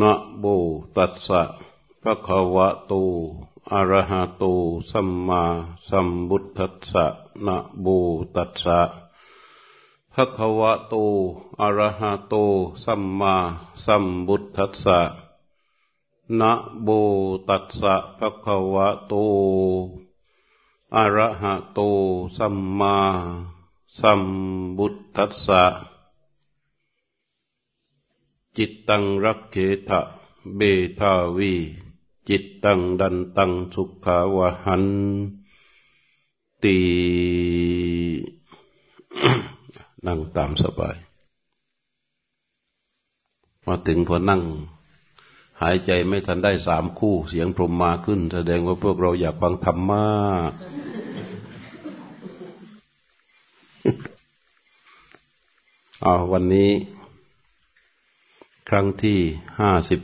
นะโมตัสสะภะคะวะโต อะระหะโต สัมมาสัมพุทธัสสะนะโมตัสสะภะคะวะโต อะระหะโต สัมมาสัมพุทธัสสะนะโมตัสสะภะคะวะโต อะระหะโต สัมมาสัมพุทธัสสะ จิตตังรักเขทะเบทาวี จิตตังดันตังสุขาวหันตีนั่งตามสบาย มาถึงพอนั่ง หายใจไม่ทันได้สามคู่เสียงพรมมาขึ้น แสดงว่าพวกเราอยากฟังธรรมะเอาวันนี้ ครั้งที่ห้าสิบ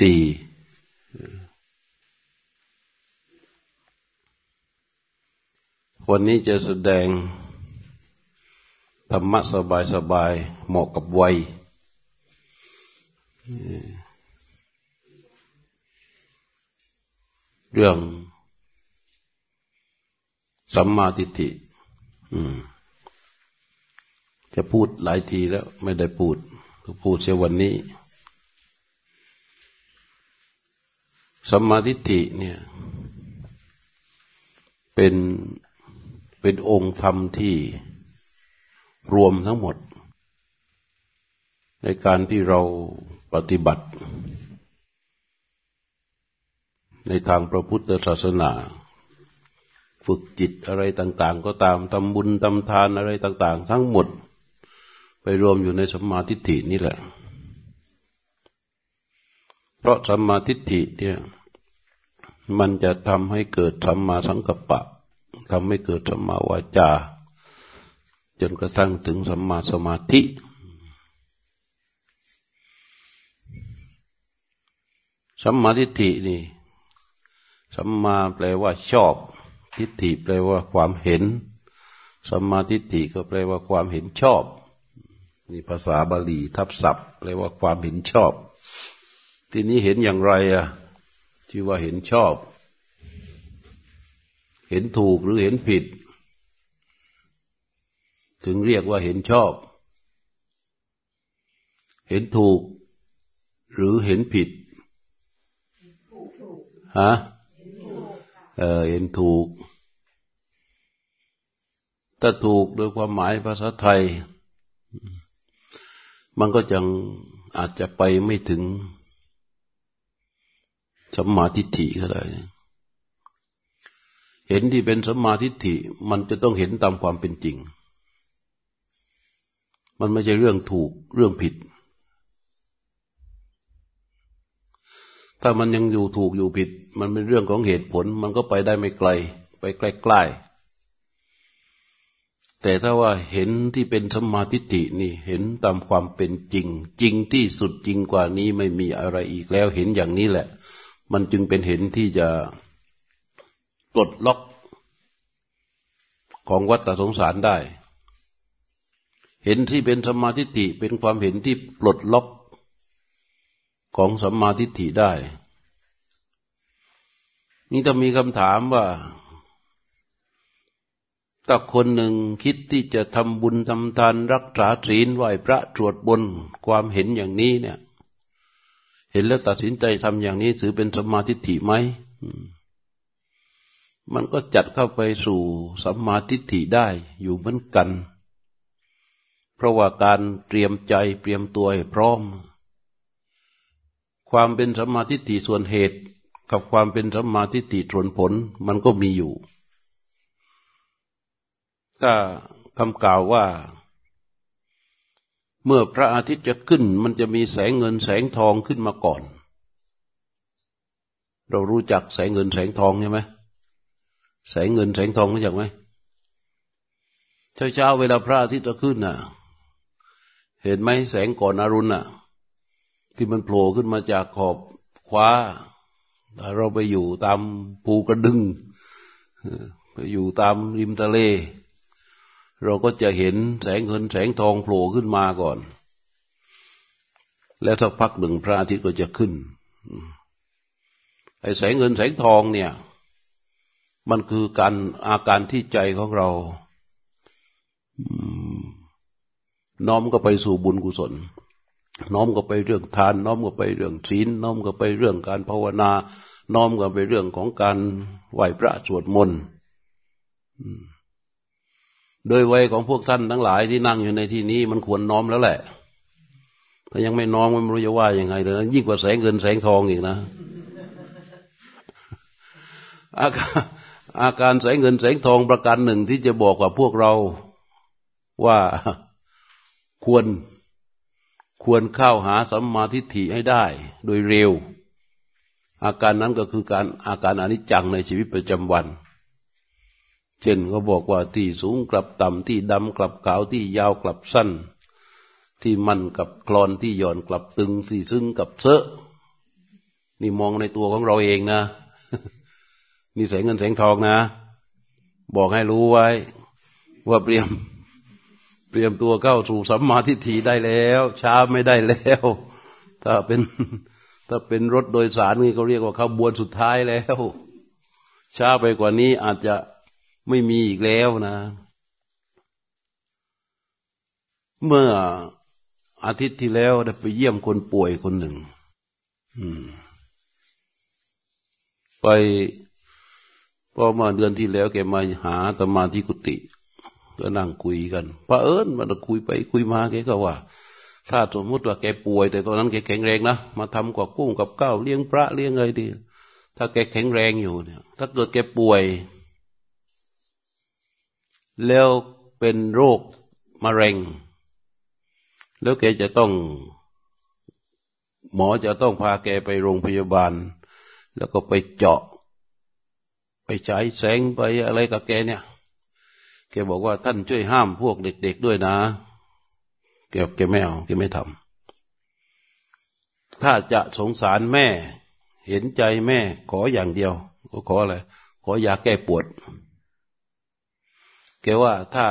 สี่วันนี้จะแสดงธรรมะสบายสบายเหมาะกับวัย เรื่องสัมมาทิฏฐิจะพูดหลายทีแล้วไม่ได้พูด พูดเสียวันนี้สมาธิิเนี่ย เป็นเป็นองค์ธรรมที่รวมทั้งหมด ในการที่เราปฏิบัติ ในทางพระพุทธศาสนา ฝึกจิตอะไรต่าง ๆ ก็ตามทำบุญทำทานอะไรต่าง ๆ ทั้งหมด รวมอยู่ในสัมมาทิฏฐินี่แหละ เพราะสัมมาทิฏฐิเนี่ยมันจะทำให้เกิดสัมมาสังกัปปะทำให้เกิดสัมมาวาจา จนกระทั่งถึงสัมมาสมาธิ สัมมาทิฏฐินี่สัมมาแปลว่าชอบ ทิฏฐิแปลว่าความเห็น สัมมาทิฏฐิก็แปลว่าความเห็นชอบ นี่ภาษาบาลีทับศัพท์แปลว่าความเห็นชอบ ทีนี้เห็นอย่างไรอะที่ว่าเห็นชอบ เห็นถูกหรือเห็นผิด ถึงเรียกว่าเห็นชอบ เห็นถูก หรือเห็นผิดฮะเออเห็นถูก ถ้าถูกโดยความหมายภาษาไทย มันก็จังอาจจะไปไม่ถึงสัมมาทิฏฐิก็ได้เห็นที่เป็นสัมมาทิฏฐิมันจะต้องเห็นตามความเป็นจริง มันไม่ใช่เรื่องถูกเรื่องผิด ถ้ามันยังอยู่ถูกอยู่ผิด มันเป็นเรื่องของเหตุผล มันก็ไปได้ไม่ไกล ไปใกล้ๆ แต่ถ้าว่าเห็นที่เป็นสมาธิินี่เห็นตามความเป็นจริง จริงที่สุดจริงกว่านี้ไม่มีอะไรอีกแล้วเห็นอย่างนี้แหละ มันจึงเป็นเห็นที่จะปลดล็อกของวัฏสงสารได้ เห็นที่เป็นสมาธิิเป็นความเห็นที่ปลดล็อกของสัมมาทิฏฐิได้ นี่จะมีคำถามว่า ถ้าคนหนึ่งคิดที่จะทำบุญทำทานรักษาศีลไหวพระตรวจบนความเห็นอย่างนี้เนี่ย เห็นแล้วตัดสินใจทำอย่างนี้ถือเป็นสมาธิฐิไหมมันก็จัดเข้าไปสู่สัมมาทิฏฐิได้อยู่เหมือนกัน เพราะว่าการเตรียมใจเตรียมตัวให้พร้อม ความเป็นสัมมาทิฏฐิส่วนเหตุกับความเป็นสัมมาทิฏฐิส่วนผลมันก็มีอยู่ ถ้าคำกล่าวว่า เมื่อพระอาทิตย์จะขึ้น มันจะมีแสงเงินแสงทองขึ้นมาก่อน เรารู้จักแสงเงินแสงทองใช่ไหมแสงเงินแสงทองรู้จักไหมเช้าเช้าเวลาพระอาทิตย์จะขึ้นน่ะ เห็นไหมแสงก่อนอรุณน่ะ ที่มันโผล่ขึ้นมาจากขอบคว้าเราไปอยู่ตามภูกระดึงไปอยู่ตามริมทะเล เราก็จะเห็นแสงเงินแสงทองโผล่ขึ้นมาก่อน แล้วสักพักหนึ่งพระอาทิตย์ก็จะขึ้นไอ้แสงเงินแสงทองเนี่ย มันคือการอาการที่ใจของเราน้อมก็ไปสู่บุญกุศล น้อมก็ไปเรื่องทาน น้อมก็ไปเรื่องศีลน้อมก็ไปเรื่องการภาวนา น้อมก็ไปเรื่องของการไหวพระสวดมนต์ โดยวัยของพวกท่านทั้งหลายที่นั่งอยู่ในที่นี้ มันควรน้อมแล้วแหละ ถ้ายังไม่น้อมไม่รู้จะว่ายังไงเลยยิ่งกว่าแสงเงินแสงทองอีกนะ อาการอาการแสงเงินแสงทองประการหนึ่งที่จะบอกกับพวกเราว่าควรควรเข้าหาสัมมาทิฏฐิให้ได้ โดยเร็ว อาการนั้นก็คือการอาการอนิจจังในชีวิตประจำวัน เช่นเขาบอกว่าที่สูงกลับต่ำที่ดำกลับขาวที่ยาวกลับสั้น ที่มันกับคลอนที่หย่อนกลับตึงสี่ซึ่งกับเซอะนี่มองในตัวของเราเองนะนี่แสงเงินแสงทองนะ บอกให้รู้ไว้ ว่าเตรียม เตรียมตัวเข้าสู่สัมมาทิฏฐิได้แล้ว ช้าไม่ได้แล้ว ถ้าเป็นถ้าเป็นรถโดยสารนี่เขาเรียกว่าขบวนสุดท้ายแล้ว ช้าไปกว่านี้อาจจะ ไม่มีอีกแล้วนะ เมื่ออาทิตย์ที่แล้วได้ไปเยี่ยมคนป่วยคนหนึ่งไปพอมาเดือนที่แล้วแกมาหาตมาที่กุฏิก็นั่งคุยกันพระเอิญมันคุยไปคุยมาแกก็ว่า ถ้าสมมติว่าแกป่วย แต่ตอนนั้นแกแข็งแรงนะมาทำกับกุ้งกับข้าวเลี้ยงพระเลี้ยงอะไรดี ถ้าแกแข็งแรงอยู่เนี่ย ถ้าเกิดแกป่วย แล้วเป็นโรคมะเร็ง แล้วแกจะต้อง หมอจะต้องพาแกไปโรงพยาบาล แล้วก็ไปเจาะ ไปใช้แสงไปอะไรกับแกเนี่ย แกบอกว่าท่านช่วยห้ามพวกเด็กๆด้วยนะ แกแกไม่เอาแกไม่ทำถ้าจะสงสารแม่ เห็นใจแม่ขออย่างเดียว ก็ขออะไร ขอยาแก้ปวด แกว่าถ้า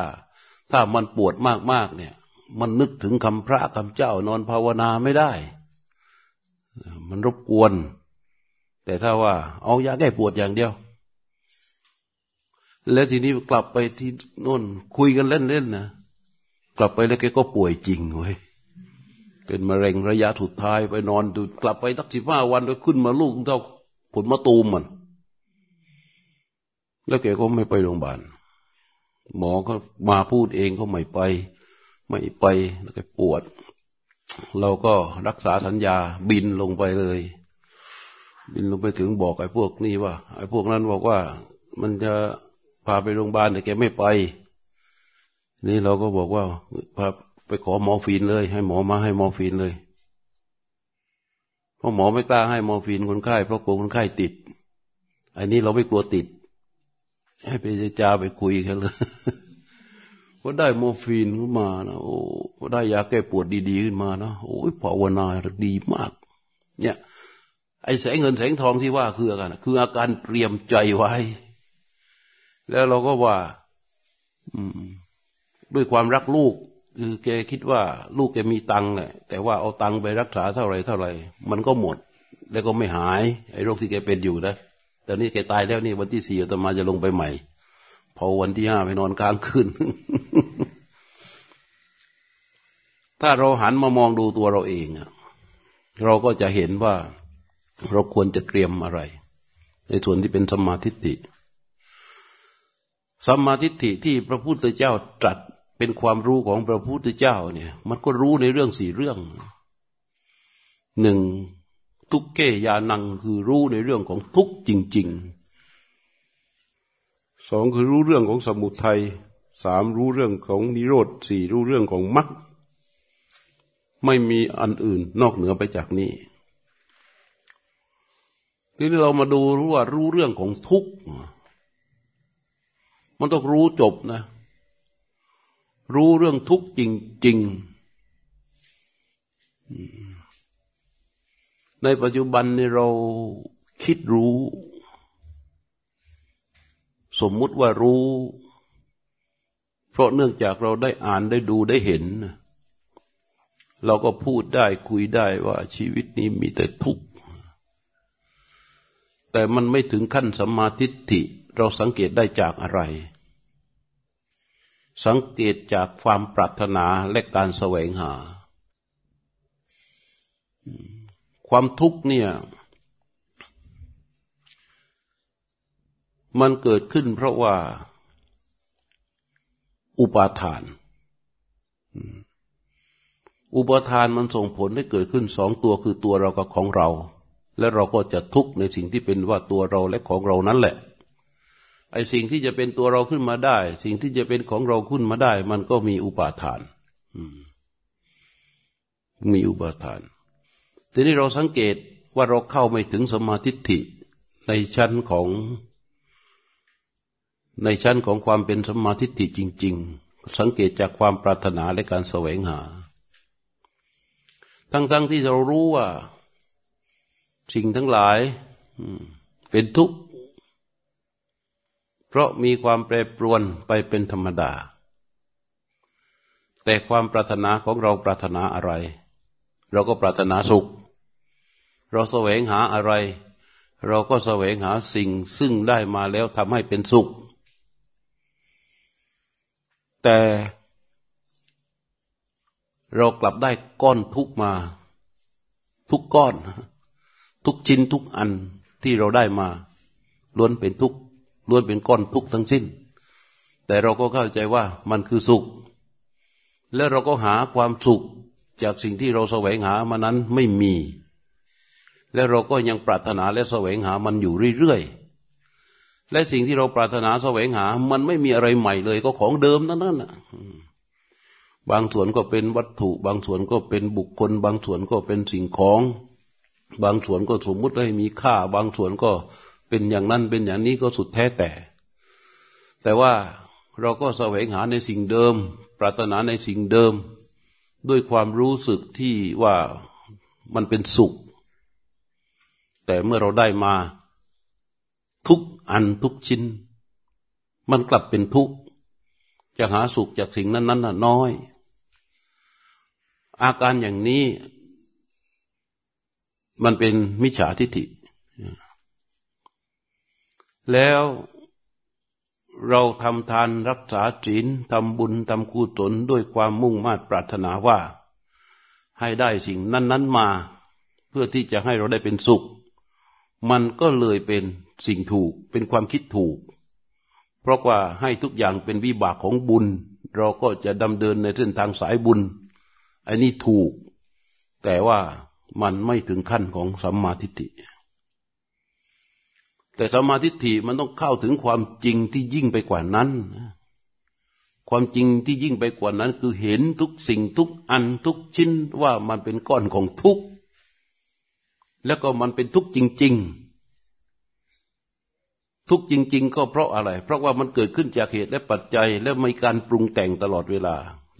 ถ้ามันปวดมากๆเนี่ย มันนึกถึงคำพระคำเจ้านอนภาวนาไม่ได้ มันรบกวน แต่ถ้าว่า เอายาแก้ปวดอย่างเดียว แล้วทีนี้กลับไปที่โน่นคุยกันเล่นๆนะกลับไปแล้วแกก็ป่วยจริงเว้ยเป็นมะเร็งระยะสุดท้ายไปนอนดูกลับไปตักสิบห้าวันแล้วขึ้นมาลูกเท่าผลมะตูมมัน แล้วแกก็ไม่ไปโรงพยาบาล หมอก็มาพูดเองก็ไม่ไป ไม่ไปแล้วก็ปวด เราก็รักษาสัญญาบินลงไปเลย บินลงไปถึงบอกไอ้พวกนี้ว่าไอ้พวกนั้นบอกว่า มันจะพาไปโรงพยาบาลแต่แกไม่ไป นี่เราก็บอกว่าพาไปขอหมอฟีนเลย ให้หมอมาให้หมอฟีนเลยเพราะหมอไม่กล้าให้หมอฟีนคนไข้เพราะกลัวคนไข้ติด อันนี้เราไม่กลัวติด ให้ไปจจาไปคุยกันเลยก็ได้โมฟีนขึ้นมานะโอ้ได้ยาแก้ปวดดีๆขึ้นมานะโอ้ยภาวนาดีมาก เนี่ย ไอ้แสงเงินแสงทองที่ว่าคืออะไรคืออาการเตรียมใจไว้ แล้วเราก็ว่าด้วยความรักลูก คือแกคิดว่า ลูกแกมีตังค์แหละแต่ว่าเอาตังค์ไปรักษาเท่าไรเท่าไรมันก็หมด แล้วก็ไม่หาย ไอ้โรคที่แกเป็นอยู่นะ ตอนนี้แกตายแล้วนี่วันที่สี่ตมาจะลงไปใหม่ พอวันที่ห้าไปนอนค้างคืน ถ้าเราหันมามองดูตัวเราเองเราก็จะเห็นว่าเราควรจะเตรียมอะไร ในส่วนที่เป็นสมาธิิสมาทิฏฐิที่พระพุทธเจ้าตรัสเป็นความรู้ของพระพุทธเจ้าเนี่ย มันก็รู้ในเรื่องสี่เรื่องหนึ่ง ทุกเกยานังคือรู้ในเรื่องของทุกจริง ๆ สองคือรู้เรื่องของสมุทัยสามรู้เรื่องของนิโรธสี่รู้เรื่องของมรรคไม่มีอันอื่นนอกเหนือไปจากนี้ทีนี้เรามาดูรู้ว่ารู้เรื่องของทุกข์มันต้องรู้จบนะ รู้เรื่องทุกข์จริง ๆ ในปัจจุบันนี่เราคิดรู้ สมมุติว่ารู้ เพราะเนื่องจากเราได้อ่านได้ดูได้เห็น เราก็พูดได้คุยได้ว่าชีวิตนี้มีแต่ทุกข์ แต่มันไม่ถึงขั้นสัมมาทิฏฐิเราสังเกตได้จากอะไร สังเกตจากความปรารถนาและการแสวงหา ความทุกข์เนี่ย มันเกิดขึ้นเพราะว่า อุปาทาน อุปาทานมันส่งผลให้เกิดขึ้นสองตัวคือตัวเรากับของเรา และเราก็จะทุกข์ในสิ่งที่เป็นว่าตัวเราและของเรานั้นแหละไอ้สิ่งที่จะเป็นตัวเราขึ้นมาได้ สิ่งที่จะเป็นของเราขึ้นมาได้ มันก็มีอุปาทาน มีอุปาทาน ทีนี้เราสังเกตว่าเราเข้าไม่ถึงสมาธิิในชั้นของในชั้นของความเป็นสมาธิิจริง ๆ สังเกตจากความปรารถนาและการแสวงหา ทั้งๆทที่เรารู้ว่า สิ่งทั้งหลายเป็นทุกข์ เพราะมีความแปรปรวนไปเป็นธรรมดา แต่ความปรารถนาของเราปรารถนาอะไร เราก็ปรารถนาสุข เราแสวงหาอะไร เราก็แสวงหาสิ่งซึ่งได้มาแล้วทำให้เป็นสุข แต่เรากลับได้ก้อนทุกมา ทุกก้อน ทุกชิ้นทุกอันที่เราได้มา ล้วนเป็นทุกล้วนเป็นก้อนทุกทั้งสิ้น แต่เราก็เข้าใจว่ามันคือสุข และเราก็หาความสุขจากสิ่งที่เราแสวงหามานั้นไม่มี และเราก็ยังปรารถนาและแสวงหามันอยู่เรื่อยๆ และสิ่งที่เราปรารถนาแสวงหา มันไม่มีอะไรใหม่เลย ก็ของเดิมนั่นนั่นบางส่วนก็เป็นวัตถุ บางส่วนก็เป็นบุคคล บางส่วนก็เป็นสิ่งของ บางส่วนก็สมมุติให้มีค่า บางส่วนก็เป็นอย่างนั้นเป็นอย่างนี้ก็สุดแท้แต่ แต่ว่าเราก็แสวงหาในสิ่งเดิม ปรารถนาในสิ่งเดิม ด้วยความรู้สึกที่ว่ามันเป็นสุข แต่เมื่อเราได้มา ทุกอันทุกชิ้น มันกลับเป็นทุกข์จะหาสุขจากสิ่งนั้นนั้นน้อย อาการอย่างนี้ มันเป็นมิจฉาทิฏฐิ แล้วเราทำทานรักษาศีลทำบุญทำกุศลด้วยความมุ่งมา่ปรารถนาว่า ให้ได้สิ่งนั้น ๆ มา เพื่อที่จะให้เราได้เป็นสุข มันก็เลยเป็นสิ่งถูกเป็นความคิดถูก เพราะว่าให้ทุกอย่างเป็นวิบากของบุญ เราก็จะดำเดินในเส้นทางสายบุญ อันนี้ถูก แต่ว่ามันไม่ถึงขั้นของสัมมาทิฏฐิแต่สัมมาทิฏฐิมันต้องเข้าถึงความจริงที่ยิ่งไปกว่านั้น ความจริงที่ยิ่งไปกว่านั้น คือเห็นทุกสิ่งทุกอันทุกชิ้นว่ามันเป็นก้อนของทุกข์ แล้วก็มันเป็นทุกข์จริง ๆ ทุกข์จริง ๆ ก็เพราะอะไร เพราะว่ามันเกิดขึ้นจากเหตุและปัจจัย และมีการปรุงแต่งตลอดเวลา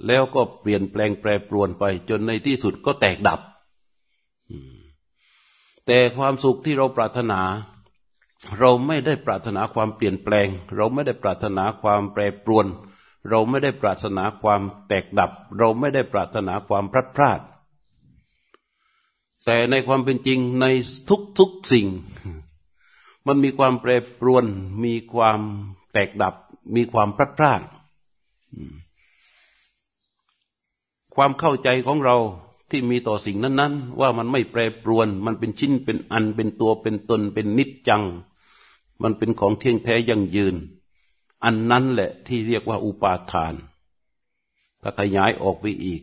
แล้วก็เปลี่ยนแปลงแปรปรวนไป จนในที่สุดก็แตกดับ แต่ความสุขที่เราปรารถนา เราไม่ได้ปรารถนาความเปลี่ยนแปลง เราไม่ได้ปรารถนาความแปรปรวน เราไม่ได้ปรารถนาความแตกดับ เราไม่ได้ปรารถนาความพลัดพราก แต่ในความเป็นจริงในทุกๆสิ่ง มันมีความแปรปรวน มีความแตกดับ มีความพลัดพรากความเข้าใจของเราที่มีต่อสิ่งนั้น ๆ ว่ามันไม่แปรปรวน มันเป็นชิ้นเป็นอันเป็นตัวเป็นตนเป็นนิจจัง มันเป็นของเที่ยงแท้ยั่งยืน อันนั้นแหละที่เรียกว่าอุปาทาน ถ้าขยายออกไปอีก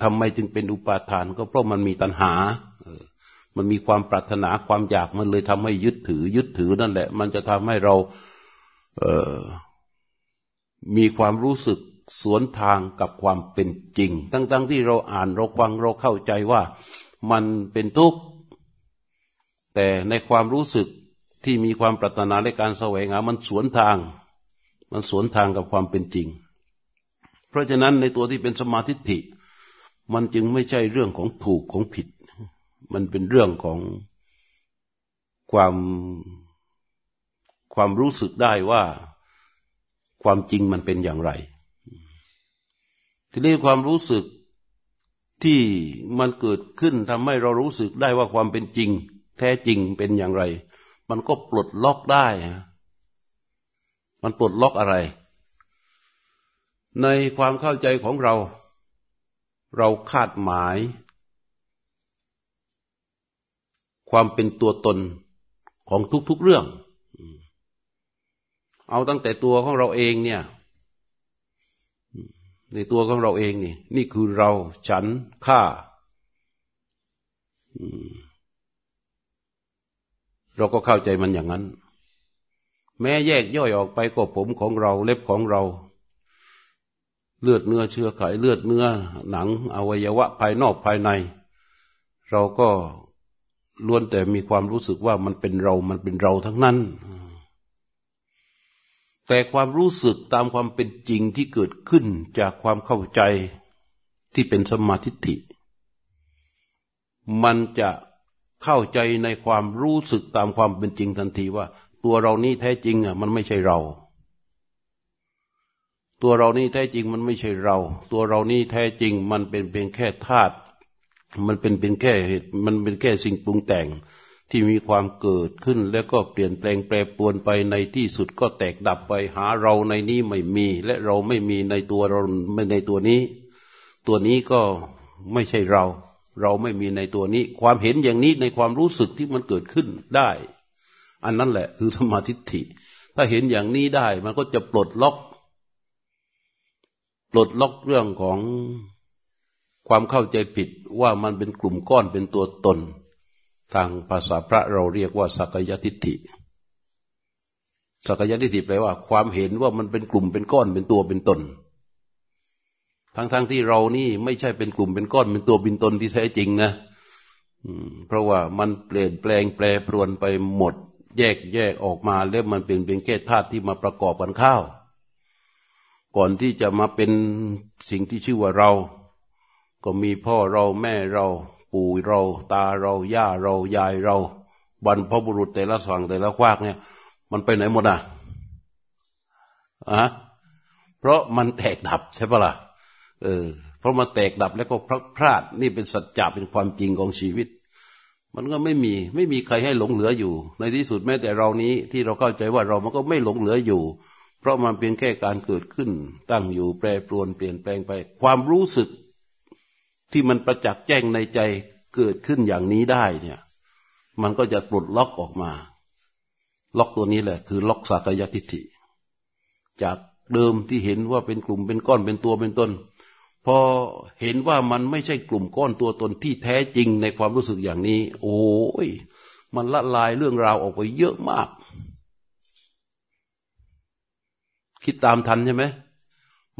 ทำไมจึงเป็นอุปาทานก็เพราะมันมีตัณหา มันมีความปรารถนาความอยากมันเลยทำให้ยึดถือ ยึดถือนั่นแหละ มันจะทำให้เราเมีความรู้สึกสวนทางกับความเป็นจริง ทั้งๆทที่เราอ่านเราฟังเราเข้าใจว่ามันเป็นทุกข์แต่ในความรู้สึกที่มีความปรารถนาในการแสวงหา มันสวนทาง มันสวนทางกับความเป็นจริง เพราะฉะนั้นในตัวที่เป็นสมาธิิมันจึงไม่ใช่เรื่องของถูกของผิด มันเป็นเรื่องของความความรู้สึกได้ว่าความจริงมันเป็นอย่างไร ทีนี้ความรู้สึกที่มันเกิดขึ้นทำให้เรารู้สึกได้ว่าความเป็นจริง แท้จริงเป็นอย่างไร มันก็ปลดล็อกได้ มันปลดล็อกอะไร ในความเข้าใจของเรา เราคาดหมาย ความเป็นตัวตนของทุกๆเรื่อง เอาตั้งแต่ตัวของเราเองเนี่ย ในตัวของเราเองนี่ นี่คือเราฉันข้าเราก็เข้าใจมันอย่างนั้น แม้แยกย่อยออกไปก็ผมของเราเล็บของเรา เลือดเนื้อเชื้อไขเลือดเนื้อหนัง อวัยวะภายนอกภายใน เราก็ ล้วนแต่มีความรู้สึกว่ามันเป็นเรา มันเป็นเราทั้งนั้น แต่ความรู้สึกตามความเป็นจริงที่เกิดขึ้นจากความเข้าใจที่เป็นสมาธิิมันจะเข้าใจในความรู้สึกตามความเป็นจริงทันทีว่า ตัวเรานี้แท้จริงอะมันไม่ใช่เรา ตัวเรานี้แท้จริงมันไม่ใช่เรา ตัวเรานี้แท้จริงมันเป็นเพียงแค่ธาตุ มันเป็นเป็นแค่เหตุมันเป็นแค่สิ่งปรุงแต่งที่มีความเกิดขึ้นแล้วก็เปลี่ยนแปลงแปรปรวนไปในที่สุดก็แตกดับไปหาเราในนี้ไม่มี และเราไม่มีในตัวเราไม่ในตัวนี้ ตัวนี้ก็ไม่ใช่เรา เราไม่มีในตัวนี้ ความเห็นอย่างนี้ในความรู้สึกที่มันเกิดขึ้นได้ อันนั้นแหละคือสมาธิิถ้าเห็นอย่างนี้ได้มันก็จะปลดล็อก ปลดล็อกเรื่องของ ความเข้าใจผิดว่ามันเป็นกลุ่มก้อนเป็นตัวตน ทางภาษาพระเราเรียกว่าสักยทิฏฐิสักยทิฏฐิแปลว่า ความเห็นว่ามันเป็นกลุ่มเป็นก้อนเป็นตัวเป็นตน ทั้งๆทที่เรานี่ไม่ใช่เป็นกลุ่มเป็นก้อนเป็นตัวเป็นตนที่แท้จริงนะเพราะว่ามันเปลี่ยนแปลงแปรปรวนไปหมด แยกแยกออกมาแล้วมันเป็นเป็นแค่ธาตุที่มาประกอบกันข้าวก่อนที่จะมาเป็นสิ่งที่ชื่อว่าเรา ก็มีพ่อเราแม่เรา ปู่เรา ตาเราย่าเรายายเรา บรรพบุรุษแต่ละฝั่งแต่ละควากเนี่ย มันไปไหนหมดอะอะเพราะมันแตกดับใช่ปะล่ะเออ เพราะมันแตกดับแล้วก็พลาดนี่เป็นสัจจะเป็นความจริงของชีวิต มันก็ไม่มีไม่มีใครให้หลงเหลืออยู่ ในที่สุดแม้แต่เรานี้ที่เราเข้าใจว่าเรามันก็ไม่หลงเหลืออยู่ เพราะมันเป็นแค่การเกิดขึ้น ตั้งอยู่แปรปรวนเปลี่ยนแปลงไป ความรู้สึก ที่มันประจักษ์แจ้งในใจเกิดขึ้นอย่างนี้ได้เนี่ย มันก็จะปลดล็อกออกมา ล็อกตัวนี้แหละ คือล็อกสักยทิฏฐิ จากเดิมที่เห็นว่าเป็นกลุ่มเป็นก้อนเป็นตัวเป็นตนพอเห็นว่ามันไม่ใช่กลุ่มก้อนตัวตนที่แท้จริงในความรู้สึกอย่างนี้ โอ้ยมันละลายเรื่องราวออกไปเยอะมาก คิดตามทันใช่ไหม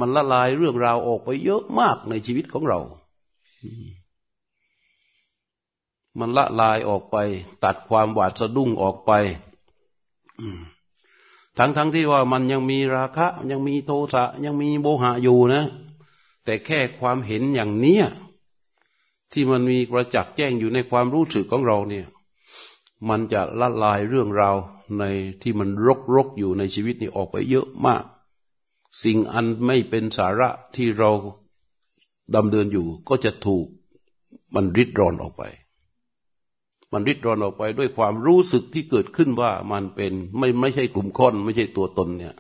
มันละลายเรื่องราวออกไปเยอะมากในชีวิตของเรา มันละลายออกไป ตัดความหวาดสะดุ้งออกไปทั้งทั้งที่ว่ามันยังมีราคะ ยังมีโทสะยังมีโมหะอยู่นะ แต่แค่ความเห็นอย่างเนี้ยที่มันมีประจักษ์แจ้งอยู่ในความรู้สึกของเราเนี่ย มันจะละลายเรื่องราวในที่มันรกรกอยู่ในชีวิตนี้ออกไปเยอะมาก สิ่งอันไม่เป็นสาระที่เรา ดำเดินอยู่ก็จะถูกมันริดรอนออกไป มันริดรอนออกไปด้วยความรู้สึกที่เกิดขึ้นว่ามันเป็นไม่ไม่ใช่กลุ่มคนไม่ใช่ตัวตนเนี่ย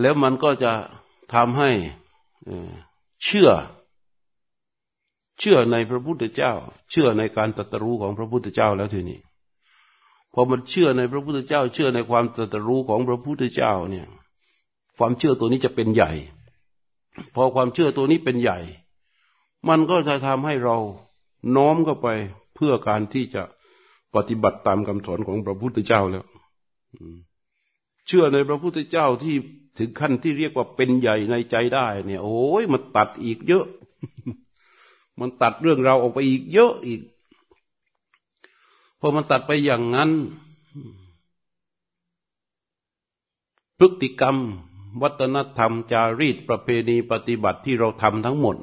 แล้วมันก็จะทำให้เชื่อ เชื่อในพระพุทธเจ้า เชื่อในการตรัสรู้ของพระพุทธเจ้าแล้วทีนี้พอมันเชื่อในพระพุทธเจ้า เชื่อในความตรัสรู้ของพระพุทธเจ้าเนี่ย ความเชื่อตัวนี้จะเป็นใหญ่ พอความเชื่อตัวนี้เป็นใหญ่ มันก็จะทำให้เราน้อมเข้าไปเพื่อการที่จะปฏิบัติตามคำสอนของพระพุทธเจ้าแล้วเชื่อในพระพุทธเจ้าที่ถึงขั้นที่เรียกว่าเป็นใหญ่ในใจได้ เนี่ย โอ้ยมันตัดอีกเยอะ มันตัดเรื่องเราออกไปอีกเยอะอีกพอมันตัดไปอย่างนั้น พฤติกรรม วัฒนธรรมจารีตประเพณีปฏิบัติที่เราทำทั้งหมด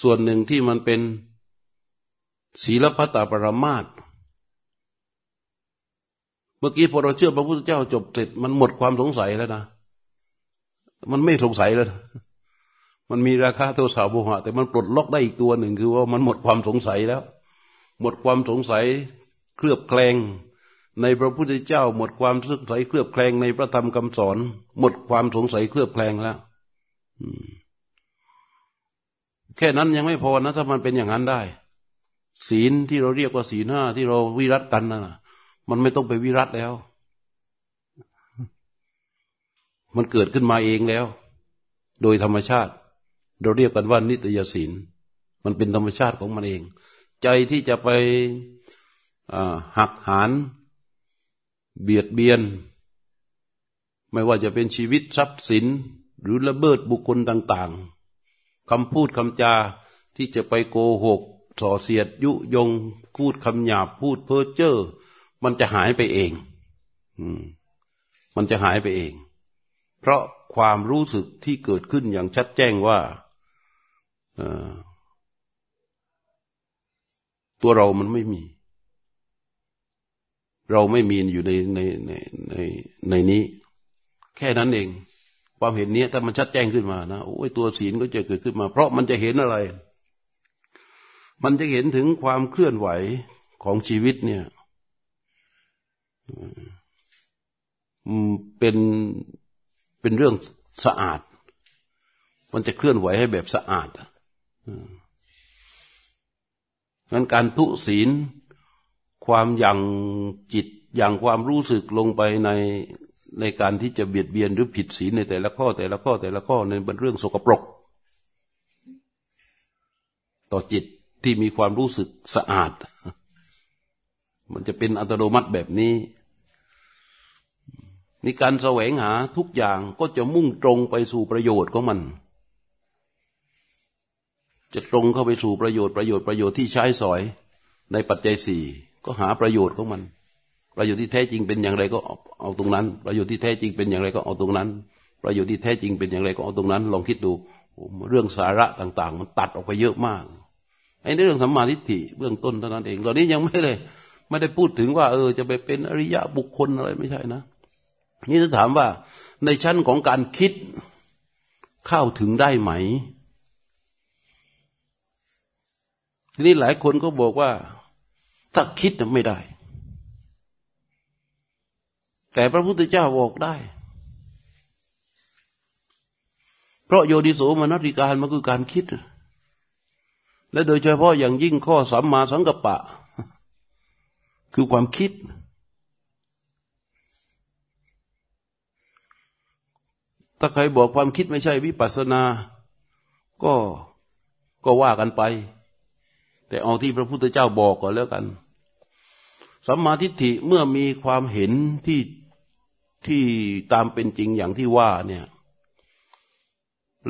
ส่วนหนึ่งที่มันเป็นศีลพัตตปรมาตเมื่อกี้พอเราเชื่อพระพุทธเจ้าจบเสร็จมันหมดความสงสัยแล้วนะ มันไม่สงสัยเลยมันมีราคาโทสะโมหะ แต่มันปลดล็อกได้อีกตัวหนึ่งคือว่ามันหมดความสงสัยแล้ว หมดความสงสัยเคลือบแคลง ในพระพุทธเจ้าหมดความสงสัยเคลือบแคลงในพระธรรมคำสอน หมดความสงสัยเคลือบแคลงแล้วแค่นั้นยังไม่พอนะถ้ามันเป็นอย่างนั้นได้ ศีลที่เราเรียกว่าศีลห้าที่เราวิรัตกันนะมันไม่ต้องไปวิรัตแล้ว มันเกิดขึ้นมาเองแล้ว โดยธรรมชาติ เราเรียกกันว่านิตยศีลมันเป็นธรรมชาติของมันเอง ใจที่จะไปหักหาน เบียดเบียน ไม่ว่าจะเป็นชีวิตทรัพย์สิน หรือระเบิดบุคคลต่าง ๆคำพูดคำจาที่จะไปโกหกส่อเสียดยุยง พูดคำหยาบพูดเพ้อเจ้อมันจะหายไปเองมันจะหายไปเอง เพราะความรู้สึกที่เกิดขึ้นอย่างชัดแจ้งว่าตัวเรามันไม่มี เราไม่มีอยู่ในในในในในนี้ แค่นั้นเอง ความเห็นนี้ถ้ามันชัดแจ้งขึ้นมานะโอ้ยตัวศีลก็จะเกิดขึ้นมา เพราะมันจะเห็นอะไร มันจะเห็นถึงความเคลื่อนไหวของชีวิตเนี่ยเป็นเป็นเรื่องสะอาด มันจะเคลื่อนไหวให้แบบสะอาดงั้นการทุศีล ความยังจิตอย่างความรู้สึกลงไปในในการที่จะเบียดเบียนหรือผิดศีลในแต่ละข้อแต่ละข้อแต่ละข้อในเป็นเรื่องสกปรก ต่อจิตที่มีความรู้สึกสะอาด มันจะเป็นอัตโนมัติแบบนี้ในการแสวงหาทุกอย่างก็จะมุ่งตรงไปสู่ประโยชน์ของมัน จะตรงเข้าไปสู่ประโยชน์ประโยชน์ประโยชน์ที่ใช้สอยในปัจจัยสี่ ก็หาประโยชน์ของมัน ประโยชน์ที่แท้จริงเป็นอย่างไรก็เอาตรงนั้น ประโยชน์ที่แท้จริงเป็นอย่างไรก็เอาตรงนั้น ประโยชน์ที่แท้จริงเป็นอย่างไรก็เอาตรงนั้น ลองคิดดูเรื่องสาระต่าง ๆ มันตัดออกไปเยอะมากไอ้เรื่องสัมมาทิฏฐิเบื้องต้นเท่านั้นเองตอนนี้ยังไม่เลยไม่ได้พูดถึงว่า เออ จะไปเป็นอริยะบุคคลอะไรไม่ใช่นะ นี่จะถามว่า ในชั้นของการคิดเข้าถึงได้ไหม ทีนี้หลายคนก็บอกว่า ถ้าคิดไม่ได้ แต่พระพุทธเจ้าบอกได้ เพราะโยนิโสมนัติการมันคือการคิด และโดยเฉพาะอย่างยิ่งข้อสัมมาสังกัปปะ คือความคิด ถ้าใครบอกความคิดไม่ใช่วิปัสนา ก็ก็ว่ากันไป แต่เอาที่พระพุทธเจ้าบอกก่อนแล้วกัน สัมมาทิฏฐิเมื่อมีความเห็นที่ที่ตามเป็นจริงอย่างที่ว่าเนี่ย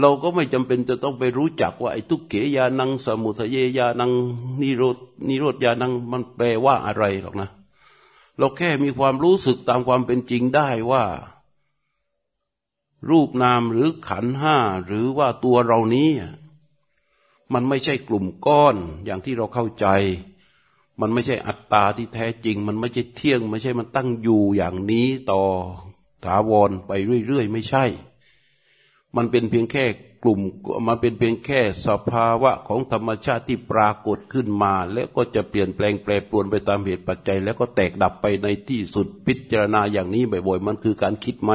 เราก็ไม่จำเป็นจะต้องไปรู้จักว่าไอ้ทุกเกยานังสมุทเยยานังนิโรดนิโรธยานังมันแปลว่าอะไรหรอกนะ เราแค่มีความรู้สึกตามความเป็นจริงได้ว่า รูปนามหรือขันห้าหรือว่าตัวเรานี้ มันไม่ใช่กลุ่มก้อนอย่างที่เราเข้าใจ มันไม่ใช่อัตตาที่แท้จริง มันไม่ใช่เที่ยง ไม่ใช่มันตั้งอยู่อย่างนี้ต่อถาวรไปเรื่อยๆ ไม่ใช่ มันเป็นเพียงแค่กลุ่มมันเป็นเพียงแค่สภาวะของธรรมชาติที่ปรากฏขึ้นมา แล้วก็จะเปลี่ยนแปลงแปรปรวนไปตามเหตุปัจจัย แล้วก็แตกดับไปในที่สุดพิจารณาอย่างนี้บ่อยๆ มันคือการคิดไหม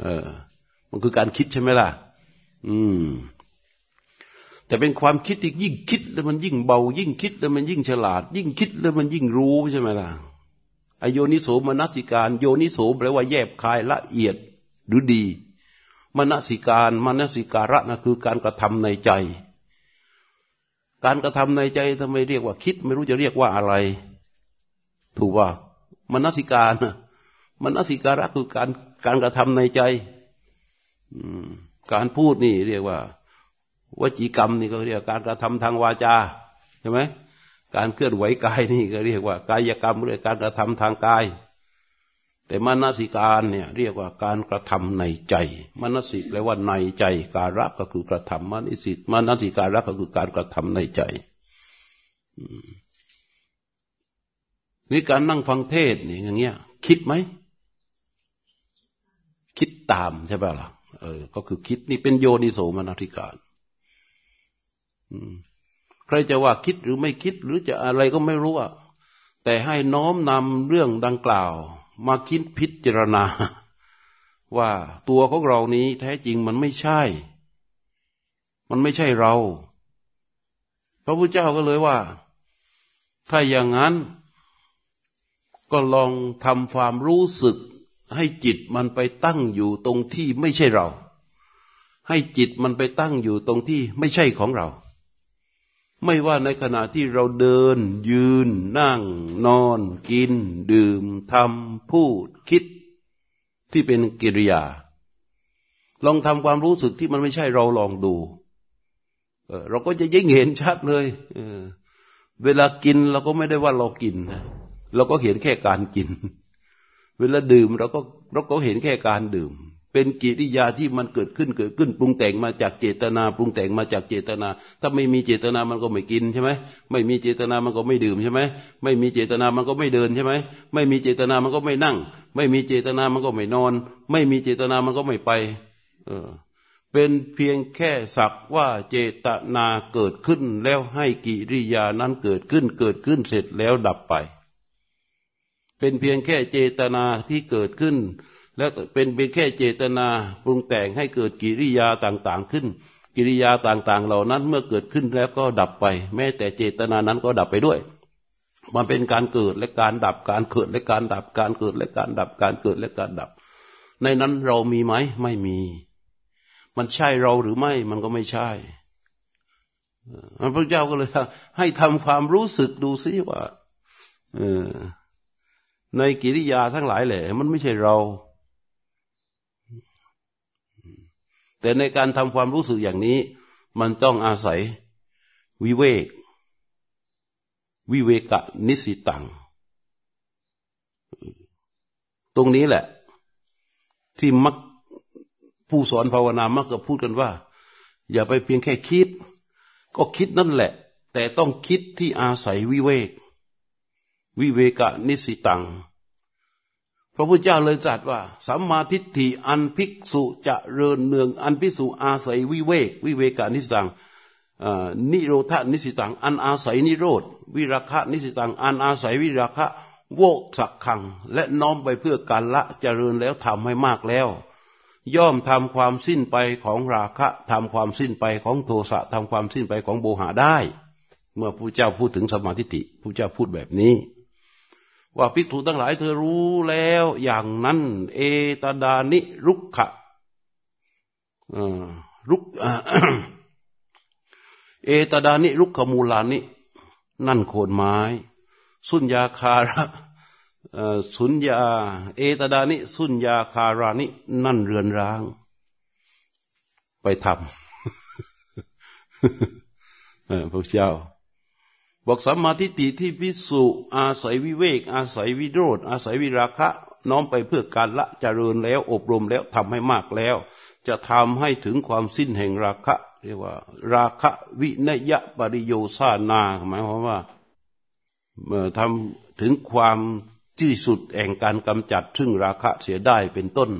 เออมันคือการคิดใช่ไหมล่ะ อืม แต่เป็นความคิดที่ยิ่งคิดแล้วมันยิ่งเบา ยิ่งคิดแล้วมันยิ่งฉลาด ยิ่งคิดแล้วมันยิ่งรู้ใช่ไหมล่ะอโยนิโสมนสิการ โยนิโสแปลว่าแยบคายละเอียดหรือดี มนสิการมนสิการะนะคือการกระทำในใจ การกระทำในใจทำไมเรียกว่าคิด ไม่รู้จะเรียกว่าอะไร ถูกว่ามนสิการมนสิการะคือการการกระทำในใจ การพูดนี่เรียกว่า วจีกรรมนี่ก็เรียกการกระทำทางวาจาใช่ไหมการเคลื่อนไหวกายนี่ก็เรียกว่า กายกรรมเรียกการกระทำทางกาย แต่มนสิการเนี่ยเรียกว่าการกระทำในใจ มนสิแปลว่าในใจ การะก็คือกระทำมนสิมนสิการะก็คือการกระทำในใจนี่การนั่งฟังเทศนี่อย่างเงี้ย คิดไหม คิดตามใช่ป่ะล่ะเออ ก็คือคิดนี่เป็นโยนิโสมนสิการ ใครจะว่าคิดหรือไม่คิดหรือจะอะไรก็ไม่รู้อะแต่ให้น้อมนำเรื่องดังกล่าว มาคิดพิจารณา ว่าตัวของเรานี้แท้จริงมันไม่ใช่ มันไม่ใช่เรา พระพุทธเจ้าก็เลยว่า ถ้าอย่างนั้น ก็ลองทำความรู้สึก ให้จิตมันไปตั้งอยู่ตรงที่ไม่ใช่เรา ให้จิตมันไปตั้งอยู่ตรงที่ไม่ใช่ของเรา ไม่ว่าในขณะที่เราเดิน ยืน นั่ง นอน กิน ดื่มทำพูด คิด ที่เป็นกิริยา ลองทำความรู้สึกที่มันไม่ใช่เราลองดูเราก็จะยิ่งเห็นชัดเลยเเวลากินเราก็ไม่ได้ว่าเรากินนะเราก็เห็นแค่การกิน เวลาดื่มเราก็เราก็เห็นแค่การดื่ม เป็นกิริยาที่มันเกิดขึ้นเกิดขึ้นปรุงแต่งมาจากเจตนาปรุงแต่งมาจากเจตนา ถ้าไม่มีเจตนามันก็ไม่กินใช่ไหมไม่มีเจตนามันก็ไม่ดื่มใช่ไหมไม่มีเจตนามันก็ไม่เดินใช่ไหมไม่มีเจตนามันก็ไม่นั่ง ไม่มีเจตนามันก็ไม่นอน ไม่มีเจตนามันก็ไม่ไป เออ เป็นเพียงแค่สักว่าเจตนาเกิดขึ้นแล้วให้กิริยานั้นเกิดขึ้นเกิดขึ้นเสร็จแล้วดับไป เป็นเพียงแค่เจตนาที่เกิดขึ้น แล้วเป็นเพียงแค่เจตนาปรุงแต่งให้เกิดกิริยาต่างๆขึ้น กิริยาต่างๆ เหล่านั้นเมื่อเกิดขึ้นแล้วก็ดับไป แม้แต่เจตนานั้นก็ดับไปด้วย มันเป็นการเกิดและการดับการเกิดและการดับการเกิดและการดับการเกิดและการดับ ในนั้นเรามีไหมไม่มี มันใช่เราหรือไม่มันก็ไม่ใช่พระเจ้าก็เลยให้ทำความรู้สึกดูซิว่าในกิริยาทั้งหลายแหละ มันไม่ใช่เรา แต่ในการทำความรู้สึกอย่างนี้ มันต้องอาศัยวิเวก วิเวกะนิสิตัง ตรงนี้แหละ ที่มักผู้สอนภาวนามักจะพูดกันว่า อย่าไปเพียงแค่คิด ก็คิดนั่นแหละ แต่ต้องคิดที่อาศัยวิเวก วิเวกะนิสิตัง ระพุทธเจ้าเลยตรัสว่า สัมมาทิฏฐิอันภิกษุจะเริญเนือง อันภิกษุอาศัยวิเวก วิเวกานิสังนิโรธานิสิตัง อันอาศัยนิโรธ วิราคะนิสิตัง อันอาศัยวิราคะโวกสักขัง และน้อมไปเพื่อการละเจริญแล้วทำให้มากแล้ว ย่อมทำความสิ้นไปของราคะทำความสิ้นไปของโทสะทำความสิ้นไปของโบหะได้ เมื่อพระเจ้าพูดถึงสมาธิิพระเจ้าพูดแบบนี้ ว่าภิกษุทั้งหลายเธอรู้แล้ว อย่างนั้น เอตดานิรุกขะรุกเอตดานิรุกขมูลานิ นั่นโคนไม้ สุญญาคาระสุญญา เอตดานิ สุญญาคารานิ นั่นเรือนร้าง ไปทำพระเจ้า บอกสัมมาทิฏฐิที่พิสุอาศัยวิเวก อาศัยวิโรธอาศัยวิราคะ น้อมไปเพื่อการละเจริญแล้วอบรมแล้วทำให้มากแล้ว จะทำให้ถึงความสิ้นแห่งราคะ เรียกว่า ราคะวินยะปริโยซานาหมายความว่าเมื่อทำถึงความที่สุดแห่งการกำจัด ซึ่งราคะเสียได้เป็นต้น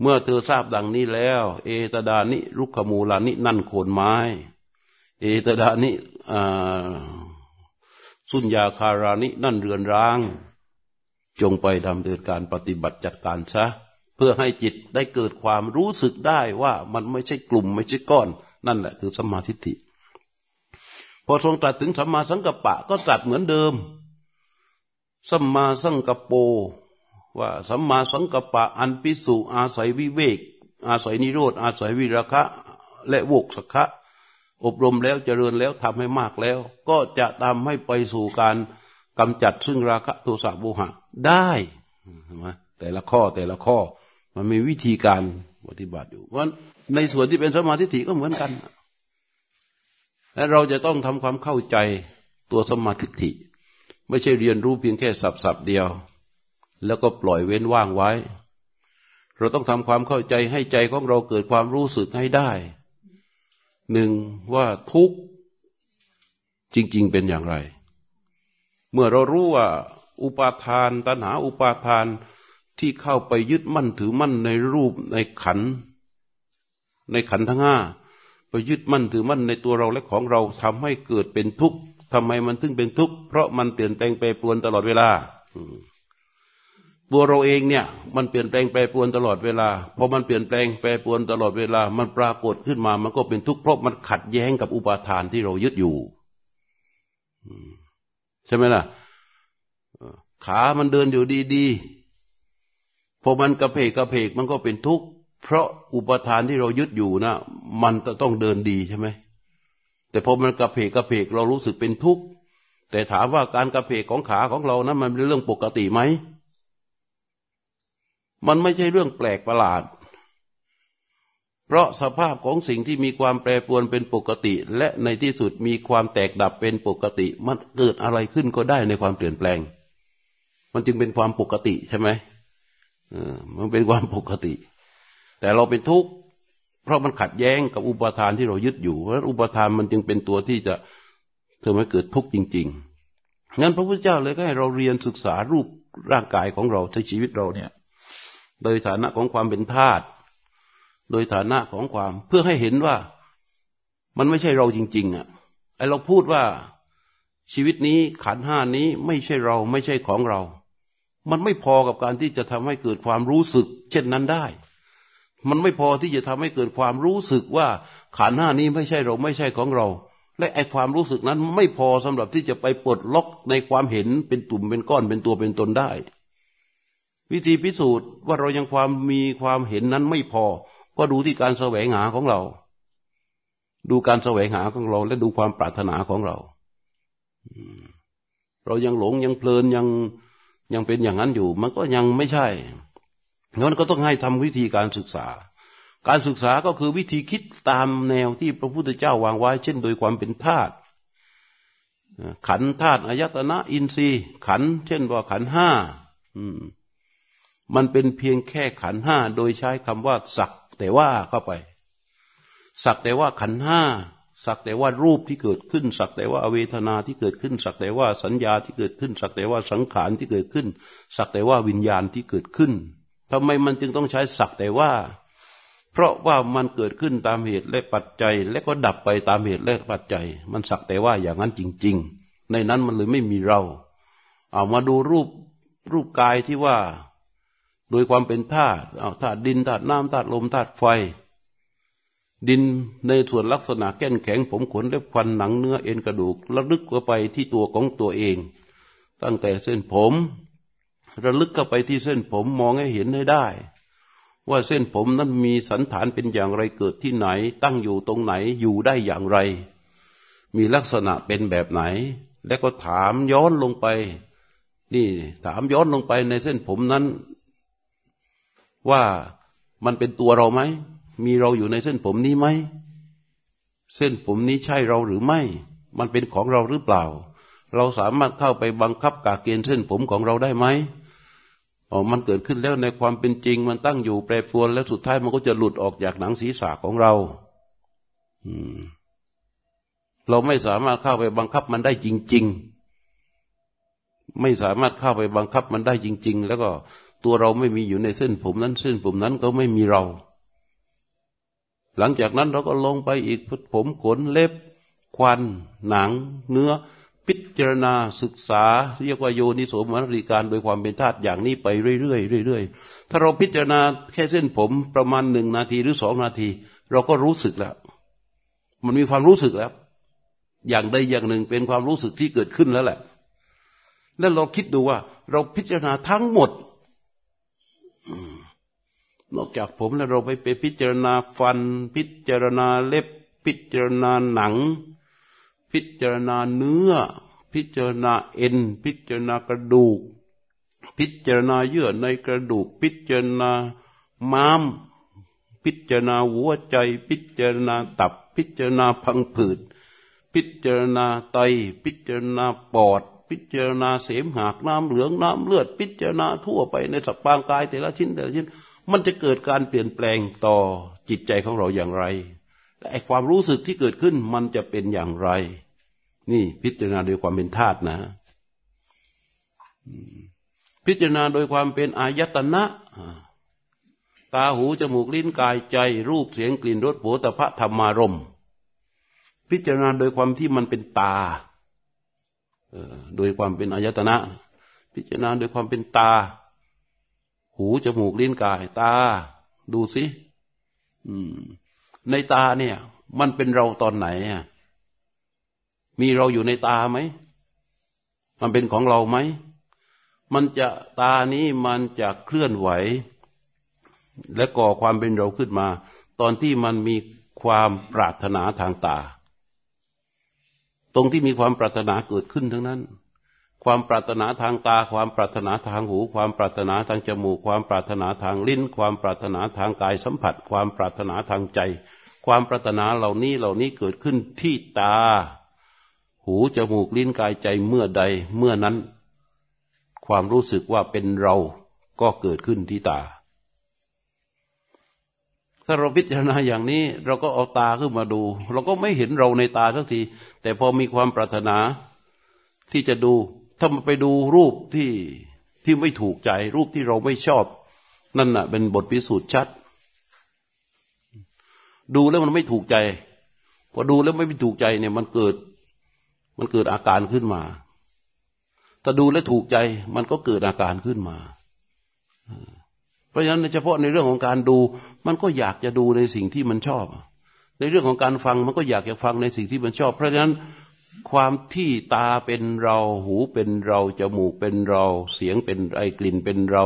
เมื่อเธอทราบดังนี้แล้ว เอตดานิรุกขมูลานินั่นโคนไม้ เอตดานิ สุญญาคารานินั่นเรือนร้าง จงไปดำเนินการปฏิบัติจัดการซะ เพื่อให้จิตได้เกิดความรู้สึกได้ว่ามันไม่ใช่กลุ่มไม่ใช่ก้อน นั่นแหละคือสมาธิิพอทรงตรัสถึงสัมมาสังกัปปะก็ตรัสเหมือนเดิมสัมมาสังกัปโป ว่าสัมมาสังกัปปะอันปิสุอาศัยวิเวก อาศัยนิโรธอาศัยวิราคะ และวกสคะ อบรมแล้วเจริญแล้วทำให้มากแล้ว ก็จะทำให้ไปสู่การกำจัดซึ่งราคะโทสะโมหะได้แต่ละข้อแต่ละข้อ มันมีวิธีการปฏิบัติอยู่ เพราะในส่วนที่เป็นสมาธิก็เหมือนกัน และเราจะต้องทำความเข้าใจตัวสมาธิไม่ใช่เรียนรู้เพียงแค่สับสับเดียว แล้วก็ปล่อยเว้นว่างไว้ เราต้องทำความเข้าใจให้ใจของเราเกิดความรู้สึกให้ได้ หนึ่งว่าทุกข์จริง ๆ เป็นอย่างไร เมื่อเรารู้ว่า อุปาทาน ตัณหาอุปาทานที่เข้าไปยึดมั่นถือมั่นในรูปในขัน ในขันทั้งห้าไปยึดมั่นถือมั่นในตัวเราและของเราทำให้เกิดเป็นทุกข์ทำไมมันถึงเป็นทุกข์เพราะมันเปลี่ยนแปลงไปปวนตลอดเวลา ตัวเราเองเนี่ยมันเปลี่ยนแปลงแปรปรวนตลอดเวลาพอมันเปลี่ยนแปลงแปรปรวนตลอดเวลา มันปรากฏขึ้นมา มันก็เป็นทุกข์เพราะมันขัดแย้งกับอุปาทานที่เรายึดอยู่ใช่ไหมล่ะขามันเดินอยู่ดีๆพอมันกระเพกกระเพกมันก็เป็นทุกข์เพราะอุปทานที่เรายึดอยู่นะมันจะต้องเดินดีใช่ไหมแต่พอมันกระเพกกระเพกเรารู้สึกเป็นทุกข์แต่ถามว่าการกระเพกของขาของเรานะั้นมันเป็นเรื่องปกติไหม มันไม่ใช่เรื่องแปลกประหลาด เพราะสภาพของสิ่งที่มีความแปรปรวนเป็นปกติ และในที่สุดมีความแตกดับเป็นปกติ มันเกิดอะไรขึ้นก็ได้ในความเปลี่ยนแปลง มันจึงเป็นความปกติใช่ไหมมันเป็นความปกติ แต่เราเป็นทุกข์เพราะมันขัดแย้งกับอุปทานที่เรายึดอยู่เพราะอุปทานมันจึงเป็นตัวที่จะทำให้เกิดทุกข์จริง ๆ งั้นพระพุทธเจ้าเลยก็ให้เราเรียนศึกษารูปร่างกายของเราในชีวิตเราเนี่ย โดยฐานะของความเป็นธาตุโดยฐานะของความ เพื่อให้เห็นว่ามันไม่ใช่เราจริง ๆ อะไอเราพูดว่าชีวิตนี้ขันห้านี้ไม่ใช่เราไม่ใช่ของเรา มันไม่พอกับการที่จะทำให้เกิดความรู้สึก เช่นนั้นได้ มันไม่พอที่จะทำให้เกิดความรู้สึกว่าขันห้านี้ไม่ใช่เราไม่ใช่ของเรา และไอความรู้สึกนั้นไม่พอสำหรับที่จะไปปลดล็อกในความเห็นเป็นตุ่มเป็นก้อนเป็นตัวเป็นตนได้ วิธีพิสูจน์ว่าเรายังความมีความเห็นนั้นไม่พอ ก็ดูที่การแสวงหาของเรา ดูการแสวงหาของเรา และดูความปรารถนาของเราเรายังหลงยังเพลินยังยังเป็นอย่างนั้นอยู่ มันก็ยังไม่ใช่งั้นก็ต้องให้ทำวิธีการศึกษา การศึกษาก็คือวิธีคิดตามแนวที่พระพุทธเจ้าวางไว้ เช่น โดยความเป็นธาตุขันธาตุอายตนะ อินทรีย์ ขัน เช่นว่าขันห้าอืม มันเป็นเพียงแค่ขันห้าโดยใช้คำว่า สักแต่ว่าเข้าไป สักแต่ว่าขันห้าสักแต่ว่ารูปที่เกิดขึ้น สักแต่ว่าเวทนาที่เกิดขึ้น สักแต่ว่าสัญญาที่เกิดขึ้น สักแต่ว่าสังขารที่เกิดขึ้น สักแต่ว่าวิญญาณที่เกิดขึ้นทำไมมันจึงต้องใช้สักแต่ว่า เพราะว่ามันเกิดขึ้นตามเหตุและปัจจัย และก็ดับไปตามเหตุและปัจจัย มันสักแต่ว่าอย่างนั้นจริง ๆ ในนั้นมันเลยไม่มีเรา เอามาดูรูปรูปกายที่ว่า โดยความเป็นธาตุเอาธาตุดินธาตุน้ำธาตุลมธาตุไฟ ดินในส่วนลักษณะแก่นแข็งผมขนเล็บฟันหนังเนื้อเอ็นกระดูกระลึกเข้าไปที่ตัวของตัวเอง ตั้งแต่เส้นผม ระลึกเข้าไปที่เส้นผมมองให้เห็นให้ได้ ว่าเส้นผมนั้นมีสันฐานเป็นอย่างไรเกิดที่ไหน ตั้งอยู่ตรงไหนอยู่ได้อย่างไร มีลักษณะเป็นแบบไหน และก็ถามย้อนลงไป นี่ถามย้อนลงไปในเส้นผมนั้น ว่ามันเป็นตัวเราไหม มีเราอยู่ในเส้นผมนี้ไหม เส้นผมนี้ใช่เราหรือไม่ มันเป็นของเราหรือเปล่า เราสามารถเข้าไปบังคับกาเกณฑ์เส้นผมของเราได้ไหมอ๋อมันเกิดขึ้นแล้วในความเป็นจริง มันตั้งอยู่แปรปรวนแล้วสุดท้ายมันก็จะหลุดออกจากหนังศีรษะของเรา อืม เราไม่สามารถเข้าไปบังคับมันได้จริง ๆ ไม่สามารถเข้าไปบังคับมันได้จริง ๆ แล้วก็ ตัวเราไม่มีอยู่ในเส้นผมนั้น เส้นผมนั้นก็ไม่มีเรา หลังจากนั้นเราก็ลงไปอีกผมขนเล็บ ควัน หนัง เนื้อ พิจารณาศึกษา เรียกว่าโยนิโสมนริการโดยความเป็นธาตุอย่างนี้ไปเรื่อยๆเรื่อยๆถ้าเราพิจารณาแค่เส้นผมประมาณหนึ่งนาทีหรือสองนาที เราก็รู้สึกแล้ว มันมีความรู้สึกแล้ว อย่างใดอย่างหนึ่งเป็นความรู้สึกที่เกิดขึ้นแล้วแหละแล้วเราคิดดูว่า เราพิจารณาทั้งหมด นอกจากผมแล้วเราไปไปพิจารณาฟัน พิจารณาเล็บ พิจารณาหนัง พิจารณาเนื้อ พิจารณาเอ็น พิจารณากระดูก พิจารณาเยื่อในกระดูก พิจารณาม้าม พิจารณาหัวใจ พิจารณาตับ พิจารณาพังผืด พิจารณาไต พิจารณาปอด พิจารณาเสมหากน้ำเหลืองน้ำเลือด พิจารณาทั่วไปในสัพพางกายแต่ละชิ้นแต่ละชิ้น มันจะเกิดการเปลี่ยนแปลงต่อจิตใจของเราอย่างไรและไอความรู้สึกที่เกิดขึ้นมันจะเป็นอย่างไร นี่พิจารณาโดยความเป็นธาตุนะ พิจารณาโดยความเป็นอายตนะตาหูจมูกลิ้นกายใจ รูปเสียงกลิ่นรสโผฏฐะธรรมารม พิจารณาโดยความที่มันเป็นตา โดยความเป็นอายตนะ พิจารณาโดยความเป็นตา หูจมูกลิ้นกาย ตา ดูสิในตาเนี่ย มันเป็นเราตอนไหนมีเราอยู่ในตาไหม มันเป็นของเราไหม มันจะตานี้มันจะเคลื่อนไหว และก่อความเป็นเราขึ้นมา ตอนที่มันมีความปรารถนาทางตา ตรงที่มีความปรารถนาเกิดขึ้นทั้งนั้น ความปรารถนาทางตา ความปรารถนาทางหู ความปรารถนาทางจมูก ความปรารถนาทางลิ้น ความปรารถนาทางกายสัมผัส ความปรารถนาทางใจ ความปรารถนาเหล่านี้เหล่านี้เกิดขึ้นที่ตา หูจมูกลิ้นกายใจเมื่อใดเมื่อนั้น ความรู้สึกว่าเป็นเราก็เกิดขึ้นที่ตา ถ้าเราพิจารณาอย่างนี้ เราก็เอาตาขึ้นมาดู เราก็ไม่เห็นเราในตาสักที แต่พอมีความปรารถนาที่จะดู ถ้ามันไปดูรูปที่ที่ไม่ถูกใจ รูปที่เราไม่ชอบ นั่นน่ะ เป็นบทพิสูจน์ชัด ดูแล้วมันไม่ถูกใจพอดูแล้วไม่ถูกใจเนี่ย มันเกิด มันเกิดอาการขึ้นมาถ้าดูแลถูกใจ มันก็เกิดอาการขึ้นมา เพราะฉะนั้นเฉพาะในเรื่องของการดู มันก็อยากจะดูในสิ่งที่มันชอบ ในเรื่องของการฟังมันก็อยากจะฟังในสิ่งที่มันชอบ เพราะฉะนั้นความที่ตาเป็นเราหูเป็นเราจมูกเป็นเรา เสียงเป็นไอกลิ่นเป็นเรา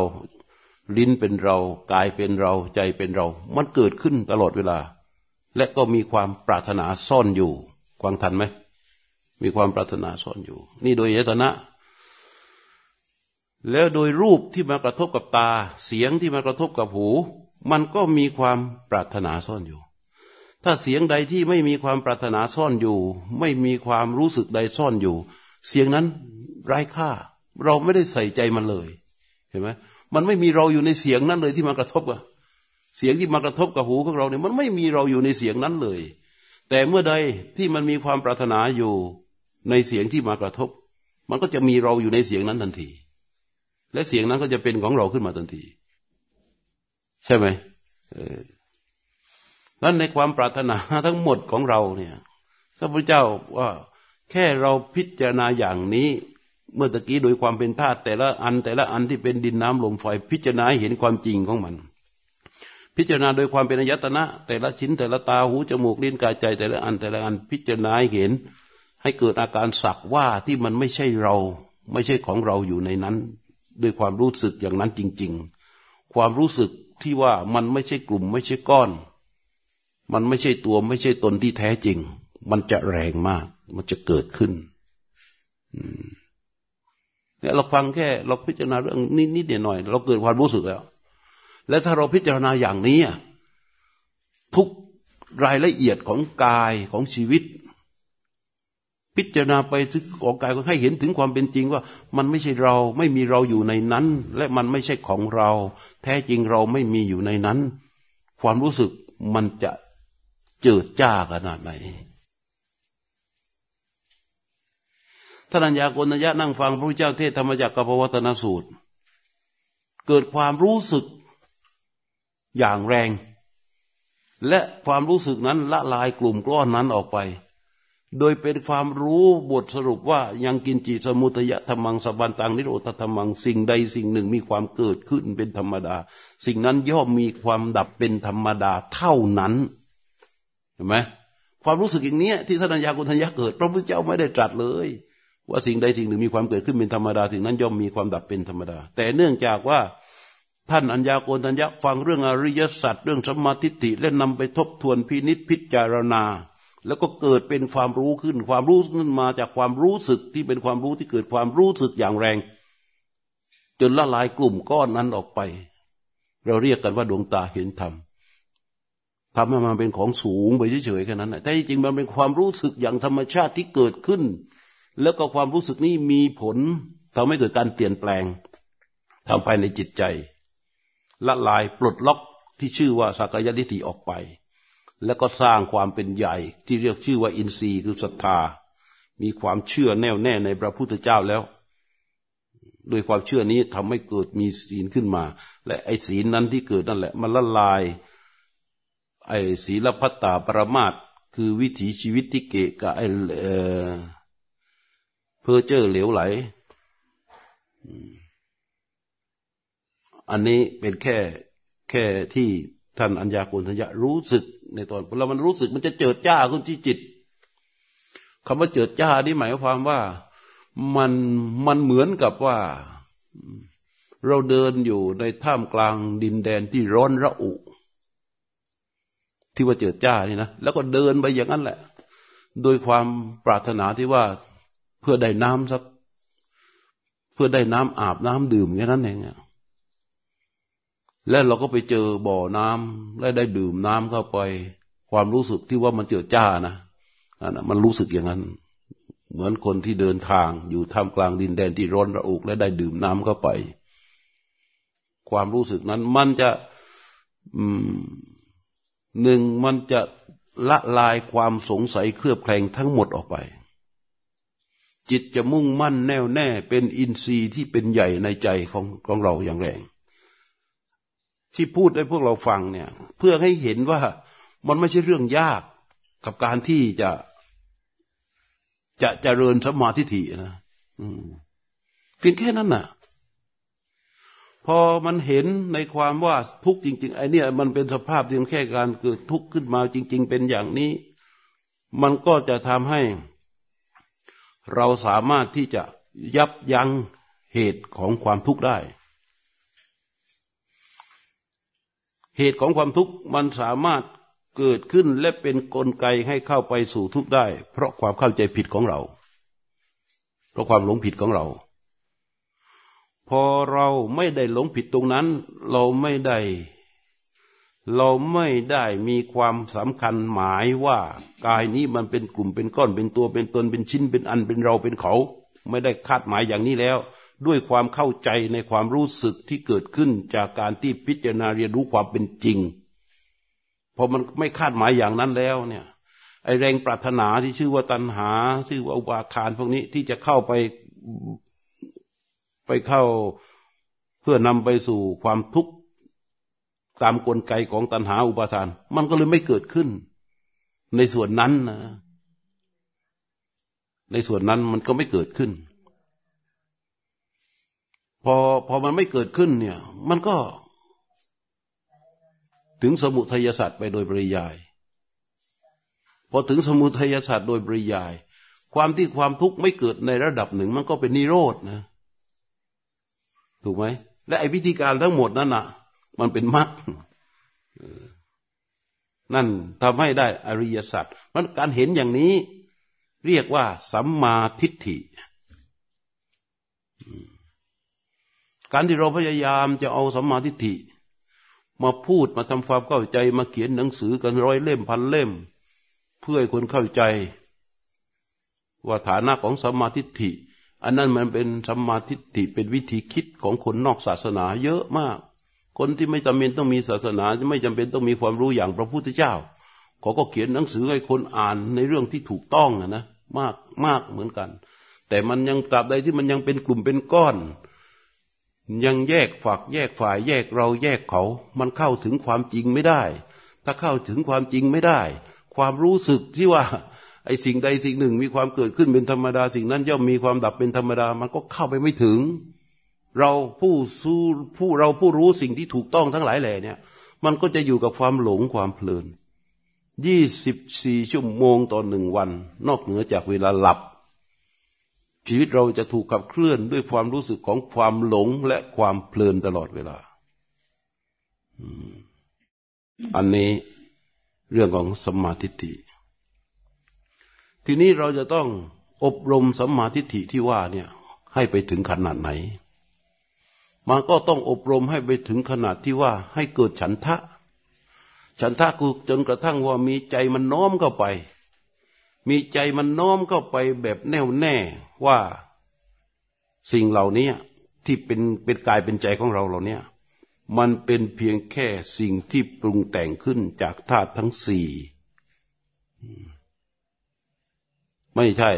ลิ้นเป็นเรา กายเป็นเราใจเป็นเรา มันเกิดขึ้นตลอดเวลา และก็มีความปรารถนาซ่อนอยู่ควังทันไหมมีความปรารถนาซ่อนอยู่ นี่โดยยตนะ แล้วโดยรูปที่มากระทบกับตา เสียงที่มากระทบกับหู มันก็มีความปรารถนาซ่อนอยู่ ถ้าเสียงใดที่ไม่มีความปรารถนาซ่อนอยู่ ไม่มีความรู้สึกใดซ่อนอยู่ เสียงนั้นไร้ค่า เราไม่ได้ใส่ใจมันเลย เห็นไหมมันไม่มีเราอยู่ในเสียงนั้นเลยที่มากระทบกับเสียงที่มากระทบกับหูของเราเนี่ยมันไม่มีเราอยู่ในเสียงนั้นเลย แต่เมื่อใดที่มันมีความปรารถนาอยู่ในเสียงที่มากระทบ มันก็จะมีเราอยู่ในเสียงนั้นทันที และเสียงนั้นก็จะเป็นของเราขึ้นมาทันที ใช่ไหมเออนั้นในความปรารถนาทั้งหมดของเราเนี่ยพระพุทธเจ้าว่าแค่เราพิจารณาอย่างนี้ เมื่อตะกี้โดยความเป็นธาตุแต่ละอัน แต่ละอันที่เป็นดินน้ำลมไฟพิจารณาเห็นความจริงของมัน พิจารณาโดยความเป็นอายตนะ แต่ละชิ้นแต่ละตาหูจมูกลิ้นกายใจ แต่ละอันแต่ละอันพิจารณาเห็น ให้เกิดอาการสักว่าที่มันไม่ใช่เรา ไม่ใช่ของเราอยู่ในนั้น ด้วยความรู้สึกอย่างนั้นจริง ๆ ความรู้สึกที่ว่ามันไม่ใช่กลุ่มไม่ใช่ก้อน มันไม่ใช่ตัวไม่ใช่ตนที่แท้จริง มันจะแรงมาก มันจะเกิดขึ้นเนี่ยเราฟังแค่ เราพิจารณาเรื่องนิดๆหน่อยเราเกิดความรู้สึกแล้ว และถ้าเราพิจารณาอย่างนี้ทุกรายละเอียดของกายของชีวิต พิจารณาไปถึงของกายก็ให้เห็นถึงความเป็นจริงว่ามันไม่ใช่เราไม่มีเราอยู่ในนั้น และมันไม่ใช่ของเรา แท้จริงเราไม่มีอยู่ในนั้น ความรู้สึกมันจะเจิดจ้าขนาดไหนท่านัญญาโกณยะนั่งฟังพระพุทธเจ้าเทศธรรมจักรกับวัตนสูตร เกิดความรู้สึกอย่างแรง และความรู้สึกนั้นละลายกลุ่มก้อนนั้นออกไป โดยเป็นความรู้บทสรุปว่ายังกินจิสมุทยธรรมังสบันตังนิโรธธรรมังสิ่งใดสิ่งหนึ่งมีความเกิดขึ้นเป็นธรรมดา สิ่งนั้นย่อมมีความดับเป็นธรรมดาเท่านั้นเห็นไหมความรู้สึกอย่างนี้ที่ท่านัญญากุทัญญาเกิด พระพุทธเจ้าไม่ได้ตรัสเลย ว่าสิ่งใดสิ่งหนึ่งมีความเกิดขึ้นเป็นธรรมดา สิ่งนั้นย่อมมีความดับเป็นธรรมดา แต่เนื่องจากว่าท่านอัญญาโกณทัญญาฟังเรื่องอริยสัจเรื่องสมาธิิและนำไปทบทวนพินิษพิจารณา แล้วก็เกิดเป็นความรู้ขึ้น ความรู้นั้นมาจากความรู้สึกที่เป็นความรู้ที่เกิดความรู้สึกอย่างแรง จนละลายกลุ่มก้อนนั้นออกไป เราเรียกกันว่าดวงตาเห็นธรรมทำให้มันเป็นของสูงไปเฉยๆแค่นั้นแต่จริงๆมันเป็นความรู้สึกอย่างธรรมชาติที่เกิดขึ้น แล้วก็ความรู้สึกนี้มีผลทำให้เกิดการเปลี่ยนแปลงทำภายในจิตใจ ละลายปลดล็อกที่ชื่อว่าสักยะทิฏฐิออกไป แล้วก็สร้างความเป็นใหญ่ที่เรียกชื่อว่าอินทรีย์คือศรัทธา มีความเชื่อแน่วแน่ในพระพุทธเจ้าแล้วโดยความเชื่อนี้ทำให้เกิดมีศีลขึ้นมา และไอ้ศีลนั้นที่เกิดนั่นแหละ มันละลาย ไอ้ศีลพัตตาปรมาตคือวิถีชีวิตที่เกะกะไอ้เพอเจอเหลวไหล อันนี้เป็นแค่แค่ที่ท่านอัญญาโกณทัญญะรู้สึก ในตอนเรามันรู้สึกมันจะเจิดจ้าขึ้นที่จิตคำว่าเจิดจ้านี่หมายความว่ามันมันเหมือนกับว่า เราเดินอยู่ในท่ามกลางดินแดนที่ร้อนระอุ ที่ว่าเจิดจ้านี่นะแล้วก็เดินไปอย่างนั้นแหละ โดยความปรารถนาที่ว่าเพื่อได้น้ำสัก เพื่อได้น้ำอาบน้ำดื่มแค่นั้นเอง และเราก็ไปเจอบ่อน้ำและได้ดื่มน้ำเข้าไป ความรู้สึกที่ว่ามันเจิดจ้านะนนะมันรู้สึกอย่างนั้น เหมือนคนที่เดินทางอยู่ท่ามกลางดินแดนที่ร้อนระอุและได้ดื่มน้ำเข้าไป ความรู้สึกนั้นมันจะหนึ่งมันจะละลายความสงสัยเครือบแคลงทั้งหมดออกไป จิตจะมุ่งมั่นแน่วแน่เป็นอินทรีย์ที่เป็นใหญ่ในใจของของเราอย่างแรง ที่พูดให้พวกเราฟังเนี่ย เพื่อให้เห็นว่ามันไม่ใช่เรื่องยากกับการที่จะจะจะเจริญสมาธิฐินะเพียงแค่นั้นน่ะ พอมันเห็นในความว่าทุกจริง ๆ ไอ้นี่มันเป็นสภาพที่แค่การเกิดทุกข์ขึ้นมาจริง ๆ เป็นอย่างนี้ มันก็จะทำให้ เราสามารถที่จะยับยั้งเหตุของความทุกข์ได้ เหตุของความทุกข์มันสามารถเกิดขึ้นและเป็นนกลไกให้เข้าไปสู่ทุกข์ได้ เพราะความเข้าใจผิดของเรา เพราะความหลงผิดของเรา พอเราไม่ได้หลงผิดตรงนั้น เราไม่ได้ เราไม่ได้มีความสำคัญหมายว่ากายนี้มันเป็นกลุ่มเป็นก้อนเป็นตัวเป็นตนเป็นชิ้นเป็นอันเป็นเราเป็นเขา ไม่ได้คาดหมายอย่างนี้แล้ว ด้วยความเข้าใจในความรู้สึกที่เกิดขึ้นจากการที่พิจารณาเรียนรู้ความเป็นจริงพอมันไม่คาดหมายอย่างนั้นแล้วเนี่ยไอแรงปรารถนาที่ชื่อว่าตัณหาชื่อว่าอุปาทานพวกนี้ที่จะเข้าไปไปเข้าเพื่อนำไปสู่ความทุกข์ตามกลไกของตัณหาอุปาทาน มันก็เลยไม่เกิดขึ้น ในส่วนนั้นนะในส่วนนั้นมันก็ไม่เกิดขึ้น พอพอมันไม่เกิดขึ้นเนี่ย มันก็ ถึงสมุทัยศาสตร์ไปโดยปริยาย พอถึงสมุทัยศาสตร์โดยปริยาย ความที่ความทุกข์ไม่เกิดในระดับหนึ่ง มันก็เป็นนิโรธนะ ถูกไหม และไอ้วิธีการทั้งหมดนั้นอะ มันเป็นมรรคนั่นทำให้ได้อริยสัจมันการเห็นอย่างนี้ เรียกว่าสัมมาทิฏฐิ การที่เราพยายามจะเอาสัมมาทิฏฐิ มาพูดมาทำความเข้าใจมาเขียนหนังสือกันร้อยเล่มพันเล่ม เพื่อให้คนเข้าใจ ว่าฐานะของสัมมาธิฏฐิ อันนั้นมันเป็นสัมมาธิฏฐิเป็นวิธีคิดของคนนอกศาสนาเยอะมาก คนที่ไม่จำเป็นต้องมีศาสนาไม่จำเป็นต้องมีความรู้อย่างพระพุทธเจ้าเขาก็เขียนหนังสือให้คนอ่านในเรื่องที่ถูกต้องนะมากมากเหมือนกัน แต่มันยังตราบใดที่มันยังเป็นกลุ่มเป็นก้อน ยังแยกฝักแยกฝ่ายแยกเราแยกเขา มันเข้าถึงความจริงไม่ได้ ถ้าเข้าถึงความจริงไม่ได้ ความรู้สึกที่ว่าไอ้สิ่งใดสิ่งหนึ่งมีความเกิดขึ้นเป็นธรรมดา สิ่งนั้นย่อมมีความดับเป็นธรรมดา มันก็เข้าไปไม่ถึง เราผู้สู้ผู้เราผู้รู้สิ่งที่ถูกต้องทั้งหลายแหล่เนี่ย มันก็จะอยู่กับความหลงความเพลินยี่สิบสี่ชั่วโมงต่อหนึ่งวัน นอกเหนือจากเวลาหลับ ชีวิตเราจะถูกขับเคลื่อนด้วยความรู้สึกของความหลงและความเพลินตลอดเวลา อันนี้เรื่องของสมาธิิทีนี้เราจะต้องอบรมสมาธิิที่ว่าเนี่ยให้ไปถึงขนาดไหน มันก็ต้องอบรมให้ไปถึงขนาดที่ว่าให้เกิดฉันทะ ฉันทะคือจนกระทั่งว่ามีใจมันน้อมเข้าไป มีใจมันน้อมเข้าไปแบบแน่วแน่ว่าสิ่งเหล่านี้ที่เป็นเป็นกายเป็นใจของเราเหล่านี้มันเป็นเพียงแค่สิ่งที่ปรุงแต่งขึ้นจากธาตุทั้งสี่ไม่ใช่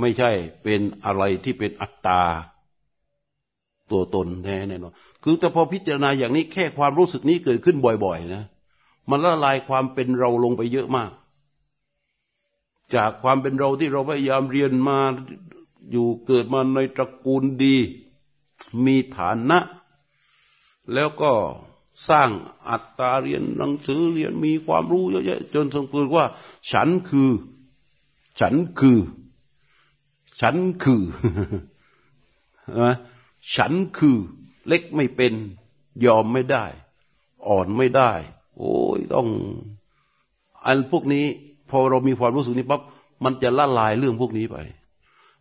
ไม่ใช่เป็นอะไรที่เป็นอัตตา ตัวตนแท้แน่นอนคือแต่พอพิจารณาอย่างนี้แค่ความรู้สึกนี้เกิดขึ้นบ่อย ๆ นะ มันละลายความเป็นเราลงไปเยอะมาก จากความเป็นเราที่เราพยายามเรียนมาอยู่เกิดมาในตระกูลดี มีฐานะ แล้วก็สร้างอัตตาเรียนหนังสือเรียนมีความรู้เยอะแยะจนสมควรว่า ฉันคือ ฉันคือ ฉันคือฉันคือ เล็กไม่เป็น ยอมไม่ได้ อ่อนไม่ได้ โอ้ยต้อง อันพวกนี้ พอเรามีความรู้สึกนี้ปั๊บมันจะละลายเรื่องพวกนี้ไป